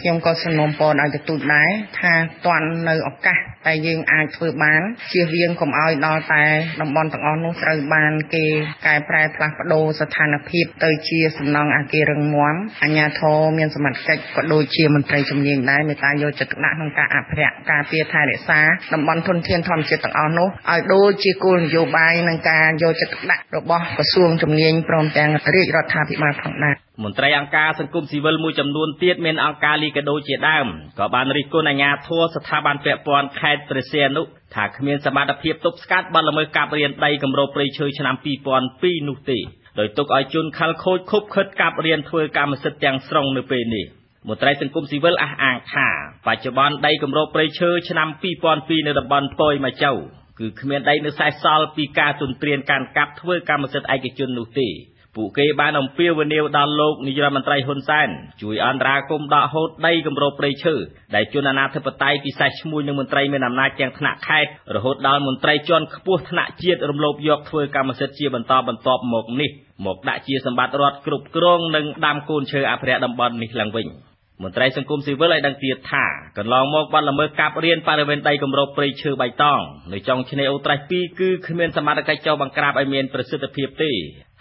S21: ខ្ញុំក៏សំណូមពរដល់ទទូចដែរថាតាន់នៅឱកាសតែយើងអាចធ្វើបានជៀសវាងកុំឲ្យដល់តែតំបន់ទាំងអស់នោះត្រូវបានគេកែប្រែផ្លាស់ប្ដូរស្ថានភាពទៅជាសំណង់អគាររឹងមាំអាជ្ញាធរមានសមត្ថកិច្ចក៏ដូចជាមន្ត្រីជំនាញដែរមេត្តាយកចិត្តទុកដាក់ក្នុងការអភិរក្សការពារថែរក្សាតំបន់ធនធានធម្មជាតិទាំងអស់នោះឲ្យដូចជាគោលនយោបាយនិងការយកចិត្តទុកដាក់របស់ក្រសួងជំនាញព្រមទាំងរាជរដ្ឋាភិបាលផងដែរ
S19: មន្ត្រីអង្គការសង្គមស៊ីវិលមួយចំនួនទៀតមានអង្គការលីកាដូជាដើមក៏បានរិះគន់អាជ្ញាធរស្ថាប័នពាក់ព័ន្ធខេត្តព្រះសីហនុថាគ្មានសមត្ថភាពទប់ស្កាត់បទល្មើសកាប់រៀនដីគម្របព្រៃឈើឆ្នាំ2002នោះទេដោយទុកឲ្យជនខលខូចខុបខិតកាប់រៀនធ្វើកម្មសិទ្ធិទាំងស្រុងនៅពេលនេះ មន្ត្រីសង្គមស៊ីវិលអះអាងថាបច្ចុប្បន្នដីគម្របព្រៃឈើឆ្នាំ2002នៅតំបន់ពយម៉ាចៅគឺគ្មានដីនៅសេសសល់ពីការទន្ទ្រានការកាប់ធ្វើកម្មសិទ្ធិឯកជននោះទេពួកគេបានអំពាវនាវដល់លោកនាយរដ្ឋមន្ត្រីហ៊ុនសែនជួយអន្តរាគមន៍ដកហូតដីគម្របព្រៃឈើដែលជនអនាធិបតេយ្យពិសេសឈ្មោះនឹងមន្ត្រីមានអំណាចទាំងថ្នាក់ខេត្តរហូតដល់មន្ត្រីជាន់ខ្ពស់ថ្នាក់ជាតិរំលោភយកធ្វើកម្មសិទ្ធិជាបន្តបន្ទាប់មកនេះមកដាក់ជាសម្បត្តិរដ្ឋគ្រប់គ្រងនិងដាំកូនឈើអភិរក្សតំបន់នេះឡើងវិញ។ មន្ត្រីសង្គមស៊ីវិលឲ្យដឹងទៀតថាកន្លងមកបានល្មើសកាប់រៀនបរិវេណដីគម្របព្រៃឈើបៃតងនៅចុងឆ្នេរអូត្រេស2គឺគ្មានសមត្ថកិច្ចចុះបង្ក្រាបឲ្យមានប្រសិទ្ធភាពទេ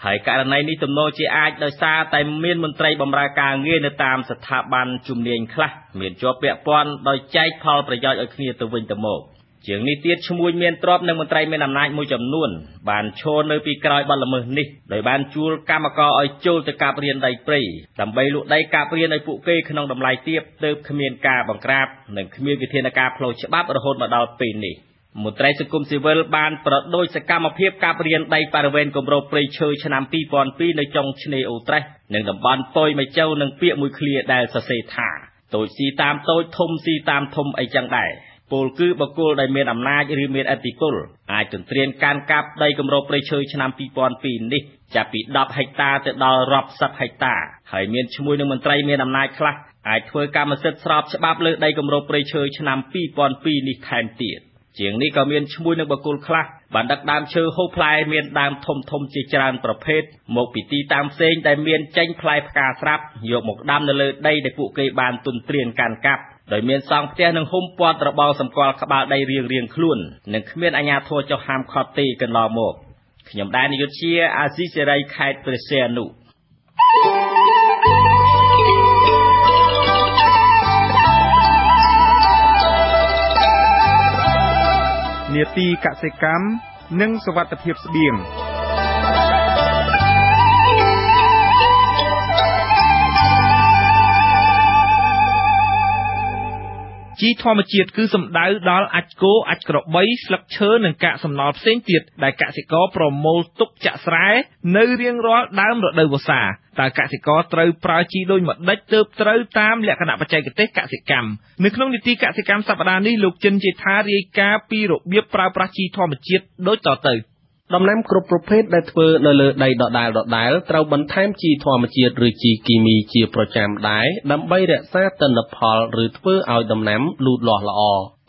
S19: ហើយករណីនេះទំនោរជាអាចដោយសារតែមានមន្ត្រីបម្រើការងារនៅតាមស្ថាប័នជំនាញខ្លះមានជាប់ពាក់ព័ន្ធដោយចែកផលប្រយោជន៍ឲ្យគ្នាទៅវិញទៅមក។ ជាងនេះទៀតឈ្មោះមានទ្របនិងមន្ត្រីមានអំណាចមួយចំនួន បានឈរនៅពីក្រោយបទល្មើសនេះដោយបានជួលកម្មករឲ្យចូលទៅកាប់រៀនដីព្រៃដើម្បីលក់ដីកាប់រៀនឲ្យពួកគេក្នុងតម្លៃទាបទើបគ្មានការបង្ក្រាបនិងគ្មានវិធានការផ្លូវច្បាប់រហូតមកដល់ពេលនេះមន្ត្រីសង្គមស៊ីវិលបានប្រដូចសកម្មភាពកាប់រៀនដីបរិវេណគម្របព្រៃឈើឆ្នាំ2002នៅចុងឆ្នេរអូត្រេសនិងតំបន់ប៉ោយម៉ាចៅនឹងពាក្យមួយឃ្លាដែលសរសេរថាតូចស៊ីតាមតូចធំស៊ីតាមធំអីចឹងដែរ ពលគឺបុគ្គលដែលមានអំណាចឬមានឥទ្ធិពលអាចទន្ទ្រានការកាប់ដីគម្របព្រៃឈើឆ្នាំ2002នេះចាប់ពី10ហិកតាទៅដល់រាប់សិបហិកតាហើយមានឈ្មោះនឹងមន្ត្រីមានអំណាចខ្លះអាចធ្វើកម្មសិទ្ធិស្របច្បាប់លើដីគម្របព្រៃឈើឆ្នាំ2002នេះថែមទៀតជាងនេះក៏មានឈ្មោះនឹងបុគ្គលខ្លះបានដឹកដើមឈើហូបផ្លែមានដើមធំធំជាច្រើនប្រភេទមកពីទីតាំងផ្សេងដែលមានចេញផ្លែផ្កាស្រាប់យកមកដាំនៅលើដីដែលពួកគេបានទុនត្រៀនកាន់កាប់ ដោយមានសង់ផ្ទះនិងហុំព័ទ្ធរបរសម្គាល់ក្បាលដីរៀងរៀងខ្លួននិងគ្មានអាជ្ញាធរចុះហាមឃាត់ទេកន្លងមកខ្ញុំដែរនាយកជាអាស៊ីសេរីខេត្តព្រះសីហនុ
S2: នេតិកសិកម្មនិងសวัสดิភាពស្បៀង ជីធម្មជាតិគឺសំដៅដល់អាចគោអាចក្របីស្លឹកឈើនិងកាកសំណល់ផ្សេងទៀតដែលកសិករប្រមូលទុកចាក់ស្រែនៅរៀងរាល់ដើមរដូវវស្សាតើកសិករត្រូវប្រើជីដូចម្ដេចទើបត្រូវតាមលក្ខណៈបច្ចេកទេសកសិកម្មនៅក្នុងនីតិកសិកម្មសប្តាហ៍នេះលោកចិនជេថារាយការណ៍ពីរបៀបប្រើប្រាស់ជីធម្មជាតិដូចតទៅ
S22: ដំណាំគ្រប់ប្រភេទដែលធ្វើនៅលើដីដដែលដដែលត្រូវបន្ថែមជីធម្មជាតិឬជីគីមីជាប្រចាំដែរដើម្បីរក្សាទិន្នផលឬធ្វើឲ្យដំណាំលូតលាស់ល្អ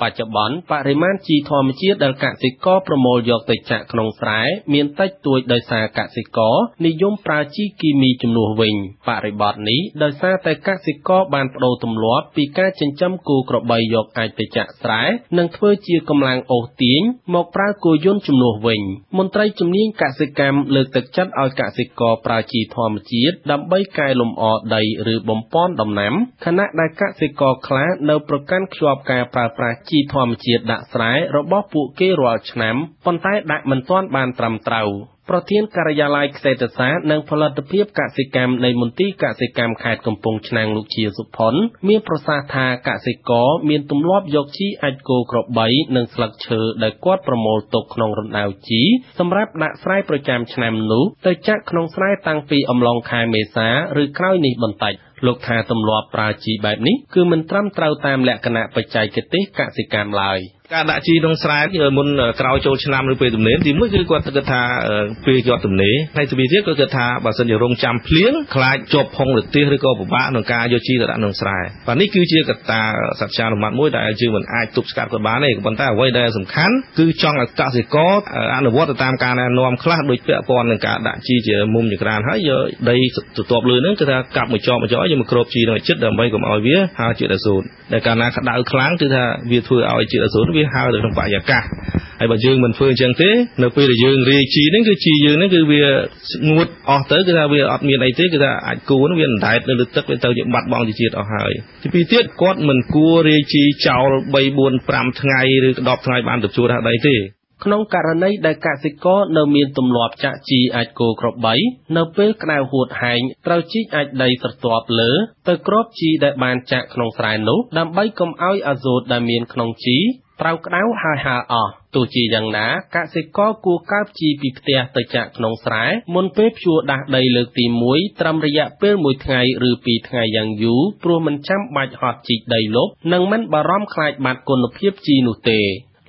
S22: បច្ចុប្បន្នបរិមាណជីធម្មជាតិដែលកសិករប្រមូលយកទៅចាក់ក្នុងស្រែមានតិចតួចដោយសារកសិករនិយមប្រើជីគីមីជំនួសវិញបរិបទនេះដោយសារតែកសិករបានប្តូរទម្លាប់ពីការចិញ្ចឹមគោក្របីយកអាចទៅចាក់ស្រែនិងធ្វើជាកម្លាំងអូសទាញមកប្រើគោយន្តជំនួសវិញ មន្ត្រីជំនាញកសិកម្មលើកទឹកចិត្តឲ្យកសិករប្រើជីធម្មជាតិដើម្បីកែលម្អដីឬបំពន់ដំណាំខណៈដែលកសិករខ្លះនៅប្រកាន់ខ្ជាប់ការប្រើប្រាស់ជីធម្មជាតិដាក់ស្រែរបស់ពួកគេរាល់ឆ្នាំប៉ុន្តែដាក់មិនទាន់បានត្រឹមត្រូវប្រធានការិយាល័យខ្សែតសានិងផលិតភាពកសិកម្មនៃមន្ទីរកសិកម្មខេត្តកំពង់ឆ្នាំងលោកជាសុផុនមានប្រសាសន៍ថាកសិករមានទម្លាប់យកជីអាចគោក្របីនិងស្លឹកឈើដែលគាត់ប្រមូលទុកក្នុងរណ្ដៅជីសម្រាប់ដាក់ស្រែប្រចាំឆ្នាំនោះទៅចាក់ក្នុងស្រែតាំងពីអំឡុងខែមេសាឬក្រោយនេះបន្តិច លោកថាទម្លាប់ប្រើជីបែបនេះគឺមិនត្រឹមត្រូវតាមលក្ខណៈបច្ចេកទេសកសិកម្មឡើយ
S23: ការដាក់ជីក្នុងស្រែមុនក្រោយចូលឆ្នាំឬពេលទំនេរទីមួយគឺគាត់គិតថាពេលគាត់ទំនេរហើយទីពីរទៀតគាត់គិតថាបើសិនជារងចាំភ្លៀងខ្លាចជាប់ផុងរទេសឬក៏ពិបាកក្នុងការយកជីទៅដាក់ក្នុងស្រែបាទនេះគឺជាកត្តាសច្ចានុមត្តមួយដែលយើងមិនអាចទប់ស្កាត់គាត់បានទេប៉ុន្តែអ្វីដែលសំខាន់គឺចង់ឲ្យកសិករអនុវត្តទៅតាមការណែនាំខ្លះដូចពាក់ព័ន្ធនឹងការដាក់ជីជាមុំចក្រានហើយយកដីទទាប់លើនឹងគឺថាកាប់មួយចោមួយចោយកមកគ្របជីនៅចិត្តដើម្បីកុំឲ្យវាហើរជាតិអាសូតដែលកាលណាក្តៅខ្លាំងគឺថាវាធ្វើឲ្យជាតិអាសូតវាហើរទៅក្នុងបរិយាកាសហើយបើយើងមិនធ្វើអញ្ចឹងទេនៅពេលដែលយើងរាយជីហ្នឹងគឺជីយើងហ្នឹងគឺវាងួតអស់ទៅគឺថាវាអត់មានអីទេគឺថាអាចគួរវាអណ្ដែតនៅលើទឹកវាទៅជាបាត់បង់ជាតិអស់ហើយទីពីរទៀតគាត់មិនគួររាយជីចោល3 4 5ថ្ងៃឬ10ថ្ងៃបានទៅជួរថាដីទេ
S22: ក្នុងករណីដែលកសិករនៅមានទម្លាប់ចាក់ជីអាចគោក្របីនៅពេលក្តៅហួតហែងត្រូវជីកអាចដីស្រទាប់លើទៅគ្របជីដែលបានចាក់ក្នុងស្រែនោះដើម្បីកុំឲ្យអាសូតដែលមានក្នុងជី ត្រូវក្តៅហើយហើរអស់ទោះជាយ៉ាងណាកសិករគួរកើបជីពីផ្ទះទៅចាក់ក្នុងស្រែមុនពេលភ្ជួរដាស់ដីលើកទី1ត្រឹមរយៈពេល1ថ្ងៃឬ2ថ្ងៃយ៉ាងយូរព្រោះមិនចាំបាច់ហត់ជីកដីលុបនិងមិនបារម្ភខ្លាចបាត់គុណភាពជីនោះទេ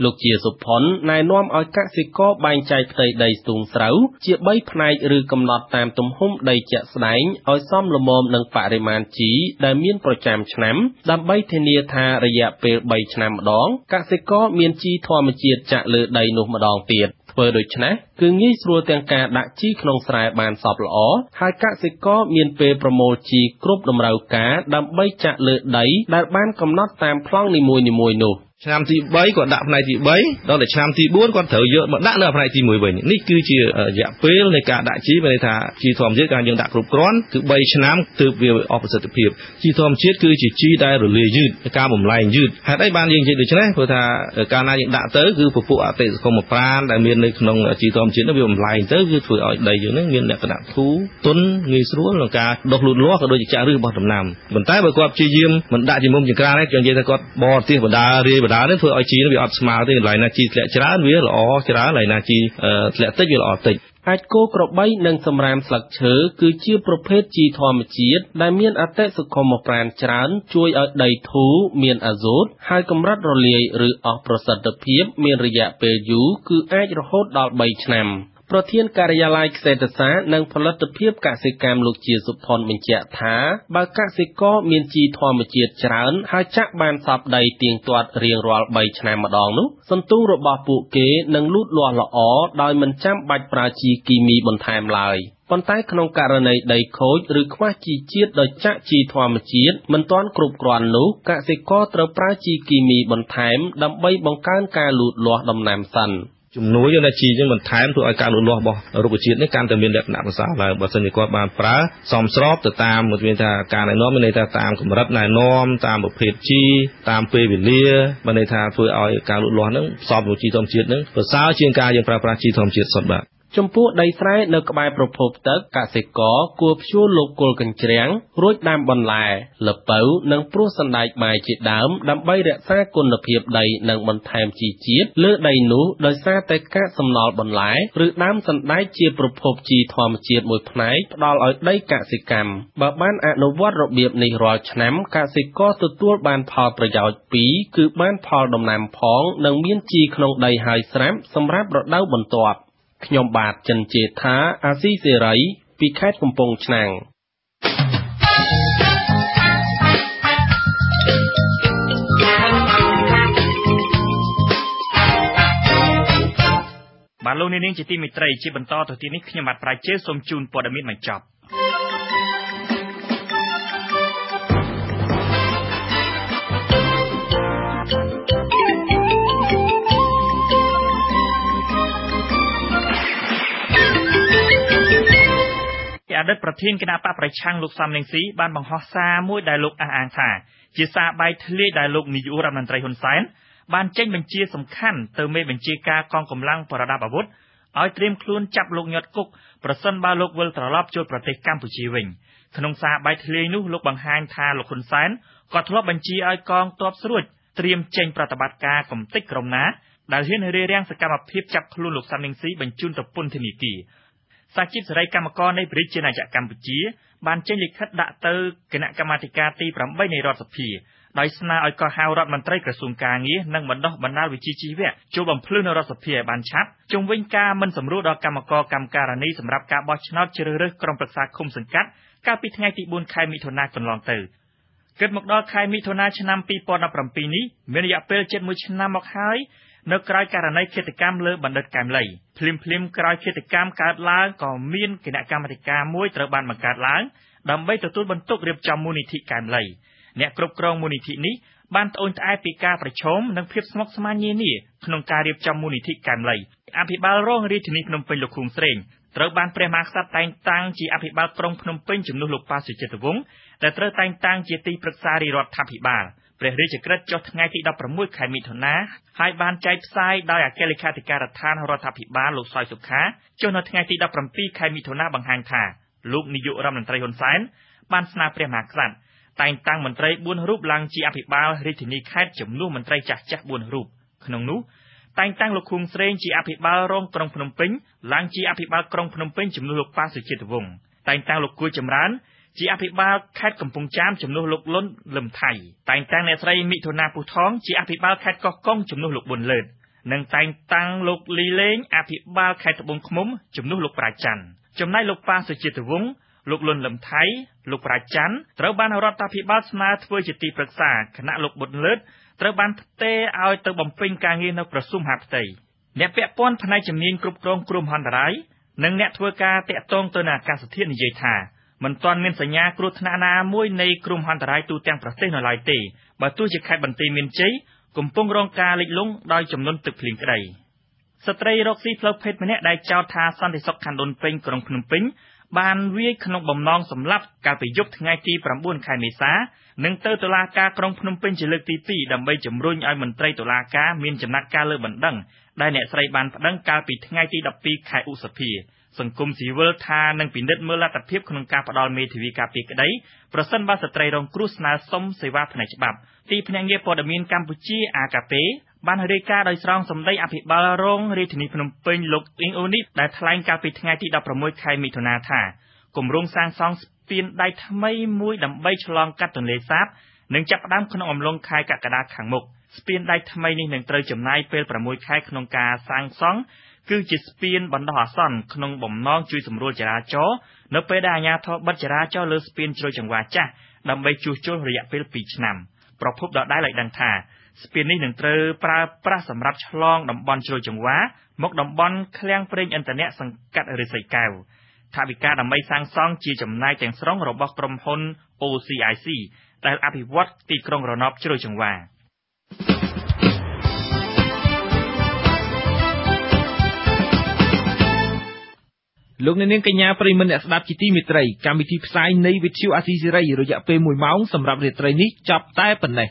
S22: លោកជាសុផុនណែនាំឲ្យកសិករបែងចែកផ្ទៃដីស្ទូងស្រូវជា3ផ្នែកឬកំណត់តាមទំហំដីជាក់ស្ដែងឲ្យសមល្មមនឹងបរិមាណជីដែលមានប្រចាំឆ្នាំ ដើម្បីធានាថារយៈពេល3ឆ្នាំម្ដងកសិករមានជីធម្មជាតិចាក់លើដីនោះម្ដងទៀតធ្វើដូច្នេះគឺងាយស្រួលទាំងការដាក់ជីក្នុងស្រែបានសពល្អហើយកសិករមានពេលប្រមូលជីគ្រប់តម្រូវការដើម្បីចាក់លើដីដែលបានកំណត់តាមប្លង់នីមួយៗនោះ។
S23: ឆ្នាំទី3គាត់ដាក់ផ្នែកទី3ដល់តែឆ្នាំទី4គាត់ត្រូវយកមកដាក់នៅផ្នែកទី1វិញនេះគឺជារយៈពេលនៃការដាក់ជីមានន័យថាជីធម្មជាតិការយើងដាក់គ្រប់គ្រាន់គឺ3ឆ្នាំទើបវាអស់ប្រសិទ្ធភាពជីធម្មជាតិគឺជាជីដែលរលាយយឺតការបំលែងយឺតហេតុអីបានយើងនិយាយដូច្នេះព្រោះថាកាលណាយើងដាក់ទៅគឺពពួកអតិសកុមប្រាណដែលមាននៅក្នុងជីធម្មជាតិនោះវាបំលែងទៅគឺធ្វើឲ្យដីយើងនឹងមានលក្ខណៈធូរទន់ងាយស្រួលក្នុងការដុះលូតលាស់ក៏ដូចជាចាក់ឫសរបស់ដំណាំប៉ុន្តែបើគាត់ព្យាយាមមិនដាក់ជាមុំចង្ក្រានទេខ្ញុំនិយាយថាគាត់បរទេសបណ្ដារាយបណ្ដានេះធ្វើឲ្យជីវាអត់ស្មើទេកន្លែងណាជីធ្លាក់ច្រើនវាល្អច្រើនកន្លែងណាជីធ្លាក់តិចវាល្អតិច
S22: អាចគោក្របីនិងសម្រាមស្លឹកឈើគឺជាប្រភេទជីធម្មជាតិដែលមានអតិសុខុមប្រាណច្រើន ជួយឲ្យដីធូរមានអាសូតហើយកម្រិតរលាយឬអស់ប្រសិទ្ធភាព មានរយៈពេលយូរគឺអាចរហូតដល់3ឆ្នាំ។ ប្រធានការិយាល័យខ្សេតសាស្ត្រនិងផលិតភាពកសិកម្មលោកជាសុផុនបញ្ជាក់ថាបើកសិករមានជីធម្មជាតិច្រើន ហើយចាក់បានសពដីទៀងទាត់រៀងរាល់3ឆ្នាំម្ដងនោះសន្ទូងរបស់ពួកគេនឹងលូតលាស់ល្អដោយមិនចាំបាច់ប្រើជីគីមីបន្ថែមឡើយប៉ុន្តែក្នុងករណីដីខូចឬខ្វះជីជាតិដោយចាក់ជីធម្មជាតិមិនទាន់គ្រប់គ្រាន់នោះកសិករត្រូវប្រើជីគីមីបន្ថែមដើម្បីបង្កើនការលូតលាស់ដំណាំសិន។
S23: ជំនួយណាជីចឹងបន្ថែមធ្វើឲ្យការលូតលាស់របស់រុក្ខជាតិនេះកាន់តែមានលក្ខណៈប្រសើរឡើងបើសិនជាគាត់បានប្រើសមស្របទៅតាមមានថាការណែនាំមានន័យថាតាមកម្រិតណែនាំតាមប្រភេទជីតាមពេលវេលាមានន័យថាធ្វើឲ្យការលូតលាស់ហ្នឹងផ្សំជាមួយជីធម្មជាតិហ្នឹងប្រសើរជាងការយើងប្រើប្រាស់ជីធម្មជាតិសុទ្ធបាទ
S22: ចំពោះដីស្រែនៅក្បែរប្រភពទឹកកសិករគួរភ្ជួរលោកគល់កញ្ជ្រាំងរួចដាំបន្លែល្ពៅនិងព្រោះសណ្ដែកបាយជាដើមដើម្បីរក្សាគុណភាពដីនិងបន្ថែមជីជាតិលើដីនោះដោយសារតែកាកសំណល់បន្លែឬដើមសណ្ដែកជាប្រភពជីធម្មជាតិមួយផ្នែកផ្ដល់ឲ្យដីកសិកម្មបើបានអនុវត្តរបៀបនេះរាល់ឆ្នាំកសិករទទួលបានផលប្រយោជន៍ពីរគឺបានផលដំណាំផង និងមានជីក្នុងដីហើយស្រាប់សម្រាប់រដូវបន្ទាប់ ខ្ញុំបាទចិនជេថាអាស៊ីសេរី ពីខេត្តកំពង់ឆ្នាំង
S5: បាទលោកនាងជាទីមេត្រីជាបន្តទៅទីនេះខ្ញុំបាទប្រាជ្ញាសូមជូនព័ត៌មានបញ្ចប់ អតីតប្រធានគណៈបកប្រឆាំងលោកសំរងស៊ីបានបង្ហោះសារមួយដែលលោកអះអាងថាជាសារបែកធ្លាយដែលលោកនាយករដ្ឋមន្ត្រីហ៊ុនសែនបានចេញបញ្ជាសំខាន់ទៅមេបញ្ជាការកងកម្លាំងប្រដាប់អាវុធឲ្យត្រៀមខ្លួនចាប់លោកញាត់គុកប្រសិនបើលោកវិលត្រឡប់ចូលប្រទេសកម្ពុជាវិញក្នុងសារបែកធ្លាយនោះលោកបង្ហាញថាលោកហ៊ុនសែនក៏ធ្លាប់បញ្ជាឲ្យកងទ័ពស្រួចត្រៀមចេញប្រតិបត្តិការកំទេចក្រុមណាដែលហ៊ានរារាំងសកម្មភាពចាប់ខ្លួនលោកសំរងស៊ីបញ្ជូនទៅពន្ធនាគារ សហជីពសេរីកម្មករនៃព្រះរាជាណាចក្រកម្ពុជា បានចេញលិខិតដាក់ទៅគណៈកម្មាធិការទី8នៃរដ្ឋសភាដោយស្នើឲ្យកោះហៅរដ្ឋមន្ត្រីក្រសួងកាងារនិងបណ្ដុះបណ្ដាលវិជ្ជាជីវៈចូលបំភ្លឺនៅរដ្ឋសភាឲ្យបានឆាប់ជុំវិញការមិនសម្រួលដល់កម្មករកម្មការិនីសម្រាប់ការបោះឆ្នោតជ្រើសរើសក្រុមប្រឹក្សាឃុំសង្កាត់កាលពីថ្ងៃទី4ខែមិថុនាកន្លងទៅគិតមកដល់ខែមិថុនាឆ្នាំ2017នេះមានរយៈពេលជិត1ឆ្នាំមកហើយ នៅក្រៅករណីឃាតកម្មលើបណ្ឌិតកែមលីភ្លាមភ្លាមក្រោយឃាតកម្មកើតឡើងក៏មានគណៈកម្មាធិការមួយត្រូវបានបង្កើតឡើងដើម្បីទទួលបន្ទុករៀបចំមូលនិធិកែមលីអ្នកគ្រប់គ្រងមូលនិធិនេះបានត្អូញត្អែពីការប្រឈមនិងភាពស្មុគស្មាញនានាក្នុងការរៀបចំមូលនិធិកែមលីអភិបាលរងរាជធានីភ្នំពេញលោកឃុងស្រេងត្រូវបានព្រះមហាក្សត្រតែងតាំងជាអភិបាលក្រុងភ្នំពេញជំនួសលោកប៉ាសុចិត្តវង្សដែលត្រូវតែងតាំងជាទីប្រឹក្សារាជរដ្ឋាភិបាល ព្រះរាជក្រឹត្យចុះថ្ងៃទី16ខែមិថុនាហើយបានចែកផ្សាយដោយអគ្គលេខាធិការដ្ឋានរដ្ឋាភិបាលលោកសយសុខាចុះនៅថ្ងៃទី17ខែមិថុនាបង្ហាញថាលោកនាយករដ្ឋមន្ត្រីហ៊ុនសែនបានស្នើព្រះមហាក្សត្រតែងតាំងមន្ត្រី4រូបឡើងជាអភិបាលរាជធានីខេត្តជំនួសមន្ត្រីចាស់ចាស់4រូបក្នុងនោះតែងតាំងលោកឃុងស្រេងជាអភិបាលរងក្រុងភ្នំពេញឡើងជាអភិបាលក្រុងភ្នំពេញជំនួសលោកប៉ាសុជាតិវង្សតែងតាំងលោកគួយចម្រើន ជាអភិបាលខេត្តកំពង់ចាមជំនួសលោកលុនលឹមថៃតែងតាំងអ្នកស្រីមិថុនាពុះថងជាអភិបាលខេត្តកោះកុងជំនួសលោកប៊ុនលើតនិងតែងតាំងលោកលីលេងអភិបាលខេត្តត្បូងឃ្មុំជំនួសលោកប្រាច័ន្ទចំណែកលោកប៉ាសុជាតិវង្សលោកលុនលឹមថៃលោកប្រាច័ន្ទត្រូវបានរដ្ឋាភិបាលស្នើធ្វើជាទីប្រឹក្សាគណៈលោកប៊ុនលើតត្រូវបានផ្ទេរឲ្យទៅបំពេញការងារនៅក្រសួងមហាផ្ទៃអ្នកពាក់ព័ន្ធផ្នែកជំនាញគ្រប់គ្រងគ្រោះមហន្តរាយនិងអ្នកធ្វើការតាក់ទងទៅនឹងអាកាសធាតុនិយាយថា មិនទាន់មានសញ្ញាគ្រោះថ្នាក់ណាមួយនៃគ្រោះមហន្តរាយទូទាំងប្រទេសនៅឡើយទេបើទោះជាខេត្តបន្ទាយមានជ័យកំពុងរងការលិចលង់ដោយចំនួនទឹកភ្លៀងក្តីស្ត្រីរកស៊ីផ្លូវភេទម្នាក់ដែលចោទថាសន្តិសុខខណ្ឌដូនពេញក្រុងភ្នំពេញបានវាយក្នុងបំណងសម្លាប់កាលពីយប់ថ្ងៃទី9ខែមេសានិងទៅតុលាការក្រុងភ្នំពេញជាលើកទី2ដើម្បីជំរុញឲ្យមន្ត្រីតុលាការមានចំណាត់ការលើបណ្ដឹងដែលអ្នកស្រីបានប្តឹងកាលពីថ្ងៃទី12ខែឧសភា សង្គមស៊ីវិលថានឹងពិនិត្យមើលលទ្ធភាពក្នុងការផ្ដល់មេធាវីការពារក្តីប្រសិនបើស្ត្រីរងគ្រោះស្នើសុំសេវាផ្នែកច្បាប់ទីភ្នាក់ងារព័ត៌មានកម្ពុជា AKP បានរាយការណ៍ដោយស្រង់សម្ដីអភិបាលរងរាជធានីភ្នំពេញលោកអ៊ីងអូនីដែលថ្លែងកាលពីថ្ងៃទី16ខែមិថុនាថាគម្រោងសាងសង់ស្ពានដៃថ្មីមួយដើម្បីឆ្លងកាត់ទន្លេសាបនឹងចាប់ផ្ដើមក្នុងអំឡុងខែកក្កដាខាងមុខ ស្ពានដៃថ្មីនេះនឹងត្រូវចំណាយពេល6ខែក្នុងការសាងសង់គឺជាស្ពានបណ្ដោះអាសន្នក្នុងបំណងជួយសម្រួលចរាចរណ៍នៅពេលដែលអាជ្ញាធរបិទចរាចរណ៍លើស្ពានជ្រោយចង្វារចាស់ដើម្បីជួសជុលរយៈពេល2ឆ្នាំប្រភពដដែលឲ្យដឹងថាស្ពាននេះនឹងត្រូវប្រើប្រាស់សម្រាប់ឆ្លងតំបន់ជ្រោយចង្វារមកតំបន់ឃ្លាំងប្រេងឥន្ធនៈសង្កាត់រិស័យកែវថវិកាដើម្បីសាងសង់ជាចំណាយទាំងស្រុងរបស់ក្រុមហ៊ុន OCIC ដែលអភិវឌ្ឍទីក្រុងរណបជ្រោយចង្វារ
S16: លោកអ្នកនាងកញ្ញាប្រិមមអ្នកស្ដាប់ជាទីមេត្រីកម្មវិធីផ្សាយនៃវិទ្យុអាស៊ីសេរីរយៈពេល1ម៉ោងសម្រាប់រាត្រីនេះចប់តែប៉ុណ្ណេះ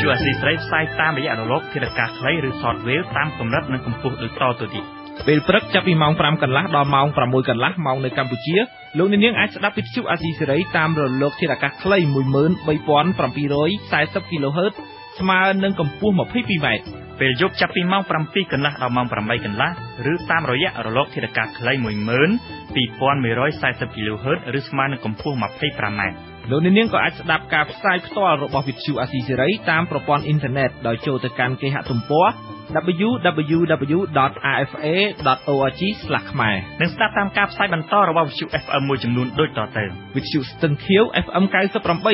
S5: យុអាស៊ីស្រីផ្សាយតាមរយៈរលកធាតុអាកាសខ្លីឬ Shortwave តាមកម្រិតនិងកម្ពស់ដូចតទៅទៀត
S16: ពេលព្រឹកចាប់ពីម៉ោង5កន្លះដល់ម៉ោង6កន្លះម៉ោងនៅកម្ពុជាលោកអ្នកនាងអាចស្ដាប់វិទ្យុអាស៊ីសេរីតាមរលកធាតុអាកាសខ្លី13740 kHz ស្មើនឹងកម្ពស់ 22m
S5: ពេលយប់ចាប់ពីម៉ោង7កន្លះដល់ម៉ោង8កន្លះឬតាមរយៈរលកធាតុអាកាសខ្លី12140 kHz ឬស្មើនឹងកម្ពស់ 25m
S16: លោកអ្នកនាងក៏អាចស្ដាប់ការផ្សាយផ្ទាល់របស់វិទ្យុអាស៊ីសេរីតាមប្រព័ន្ធអ៊ីនធឺណិតដោយចូលទៅកាន់គេហទំព័រ www.rfa.org/ ខ្មែរ
S5: និងស្ដាប់តាមការផ្សាយបន្តរបស់វិទ្យុ FM មួយចំនួនដូចតទៅ
S16: វិទ្យុស្ទឹងខៀវ FM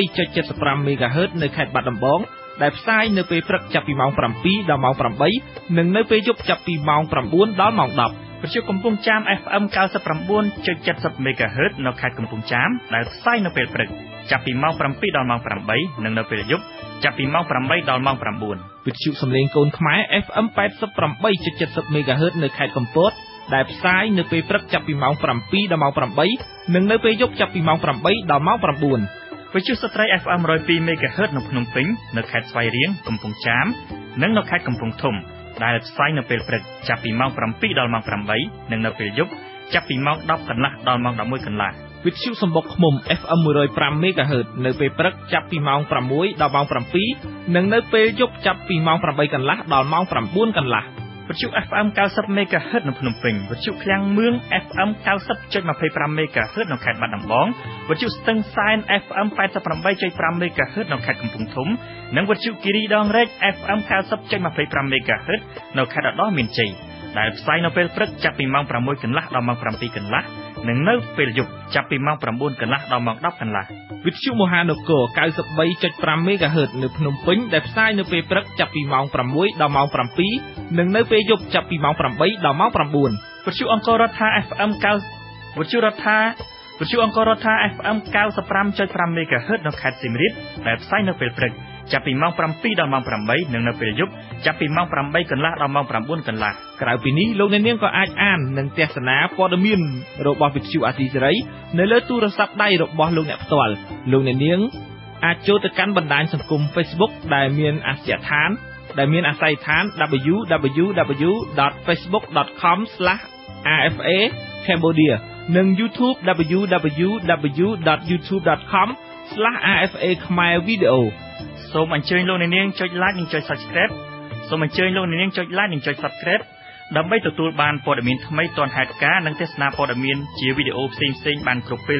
S16: 98.75 MHz នៅខេត្តបាត់ដំបងដែលផ្សាយនៅពេលព្រឹកចាប់ពីម៉ោង7ដល់ម៉ោង8និងនៅពេលយប់ចាប់ពីម៉ោង9ដល់ម៉ោង10
S5: វិទ្យុកំពង់ចាម FM 99.70 MHz នៅខេត្តកំពង់ចាមដែលផ្សាយនៅពេលព្រឹក ចាប់ពីម៉ោង7ដល់ម៉ោង8និងនៅពេលយប់ចាប់ពីម៉ោង8ដល់ម៉ោង9
S16: វិទ្យុសំឡេងកូនខ្មែរ FM 88.70 MHz នៅខេត្តកំពតដែលផ្សាយនៅពេលព្រឹកចាប់ពីម៉ោង7ដល់ម៉ោង8និងនៅពេលយប់ចាប់ពីម៉ោង8ដល់ម៉ោង9
S5: វិទ្យុស្ត្រី FM 102 MHz នៅភ្នំពេញនៅខេត្តស្វាយរៀងកំពង់ចាមនិងនៅខេត្តកំពង់ធំដែលផ្សាយនៅពេលព្រឹកចាប់ពីម៉ោង7ដល់ម៉ោង8និងនៅពេលយប់ចាប់ពីម៉ោង10កន្លះដល់ម៉ោង11កន្លះ
S16: វិទ្យុសម្បុកឃុំ FM 105 MHz នៅពេលព្រឹកចាប់ពីម៉ោង6ដល់ម៉ោង7និងនៅពេលយប់ចាប់ពីម៉ោង8កន្លះដល់ម៉ោង9កន្លះ
S5: វិទ្យុ FM 90 MHz នៅភ្នំពេញវិទ្យុឃ្លាំងមឿង FM 90.25 MHz នៅខេត្តបាត់ដំបងវិទ្យុស្ទឹងសែន FM 88.5 MHz នៅខេត្តកំពង់ធំនិងវិទ្យុគិរីដងរែក FM 90.25 MHz នៅខេត្តឧត្តរមានជ័យដែលផ្សាយនៅពេលព្រឹកចាប់ពីម៉ោង6កន្លះដល់ម៉ោង7កន្លះ និងនៅពេលយប់ចាប់ពីម៉ោង9កន្លះដល់ម៉ោង10កន្លះ
S16: វិទ្យុមហានគរ93.5 MHz នៅភ្នំពេញដែលផ្សាយនៅពេលព្រឹកចាប់ពីម៉ោង6ដល់ម៉ោង7និងនៅពេលយប់ចាប់ពីម៉ោង8ដល់ម៉ោង9
S5: វិទ្យុអង្គររដ្ឋា FM 9វិទ្យុរដ្ឋាវិទ្យុអង្គររដ្ឋា FM 95.5 MHz នៅខេត្តសៀមរាបដែលផ្សាយនៅពេលព្រឹក ចាប់ពីម៉ោង7ដល់ម៉ោង8និងនៅពេលយប់ចាប់ពីម៉ោង8កន្លះដល់ម៉ោង9កន្លះ
S16: ក្រៅពីនេះលោកអ្នកនាងក៏អាចអាននិងទស្សនាព័ត៌មានរបស់វិទ្យុអាស៊ីសេរីនៅលើទូរស័ព្ទដៃរបស់លោកអ្នកផ្ទាល់លោកអ្នកនាងអាចចូលទៅកាន់បណ្ដាញសង្គម Facebook ដែលមានអាសយដ្ឋានដែលមានអាស័យដ្ឋាន www.facebook.com/rfa cambodia និង YouTube www.youtube.com/rfa khmer video
S5: សូមអញ្ជើញលោកអ្នកនាងចុច like និងចុច subscribe សូមអញ្ជើញលោកអ្នកនាងចុច like និងចុច subscribe ដើម្បីទទួលបានព័ត៌មានថ្មីទាន់ហេតុការណ៍និងទស្សនាព័ត៌មានជាវីដេអូផ្សេងៗបានគ្រប់ពេល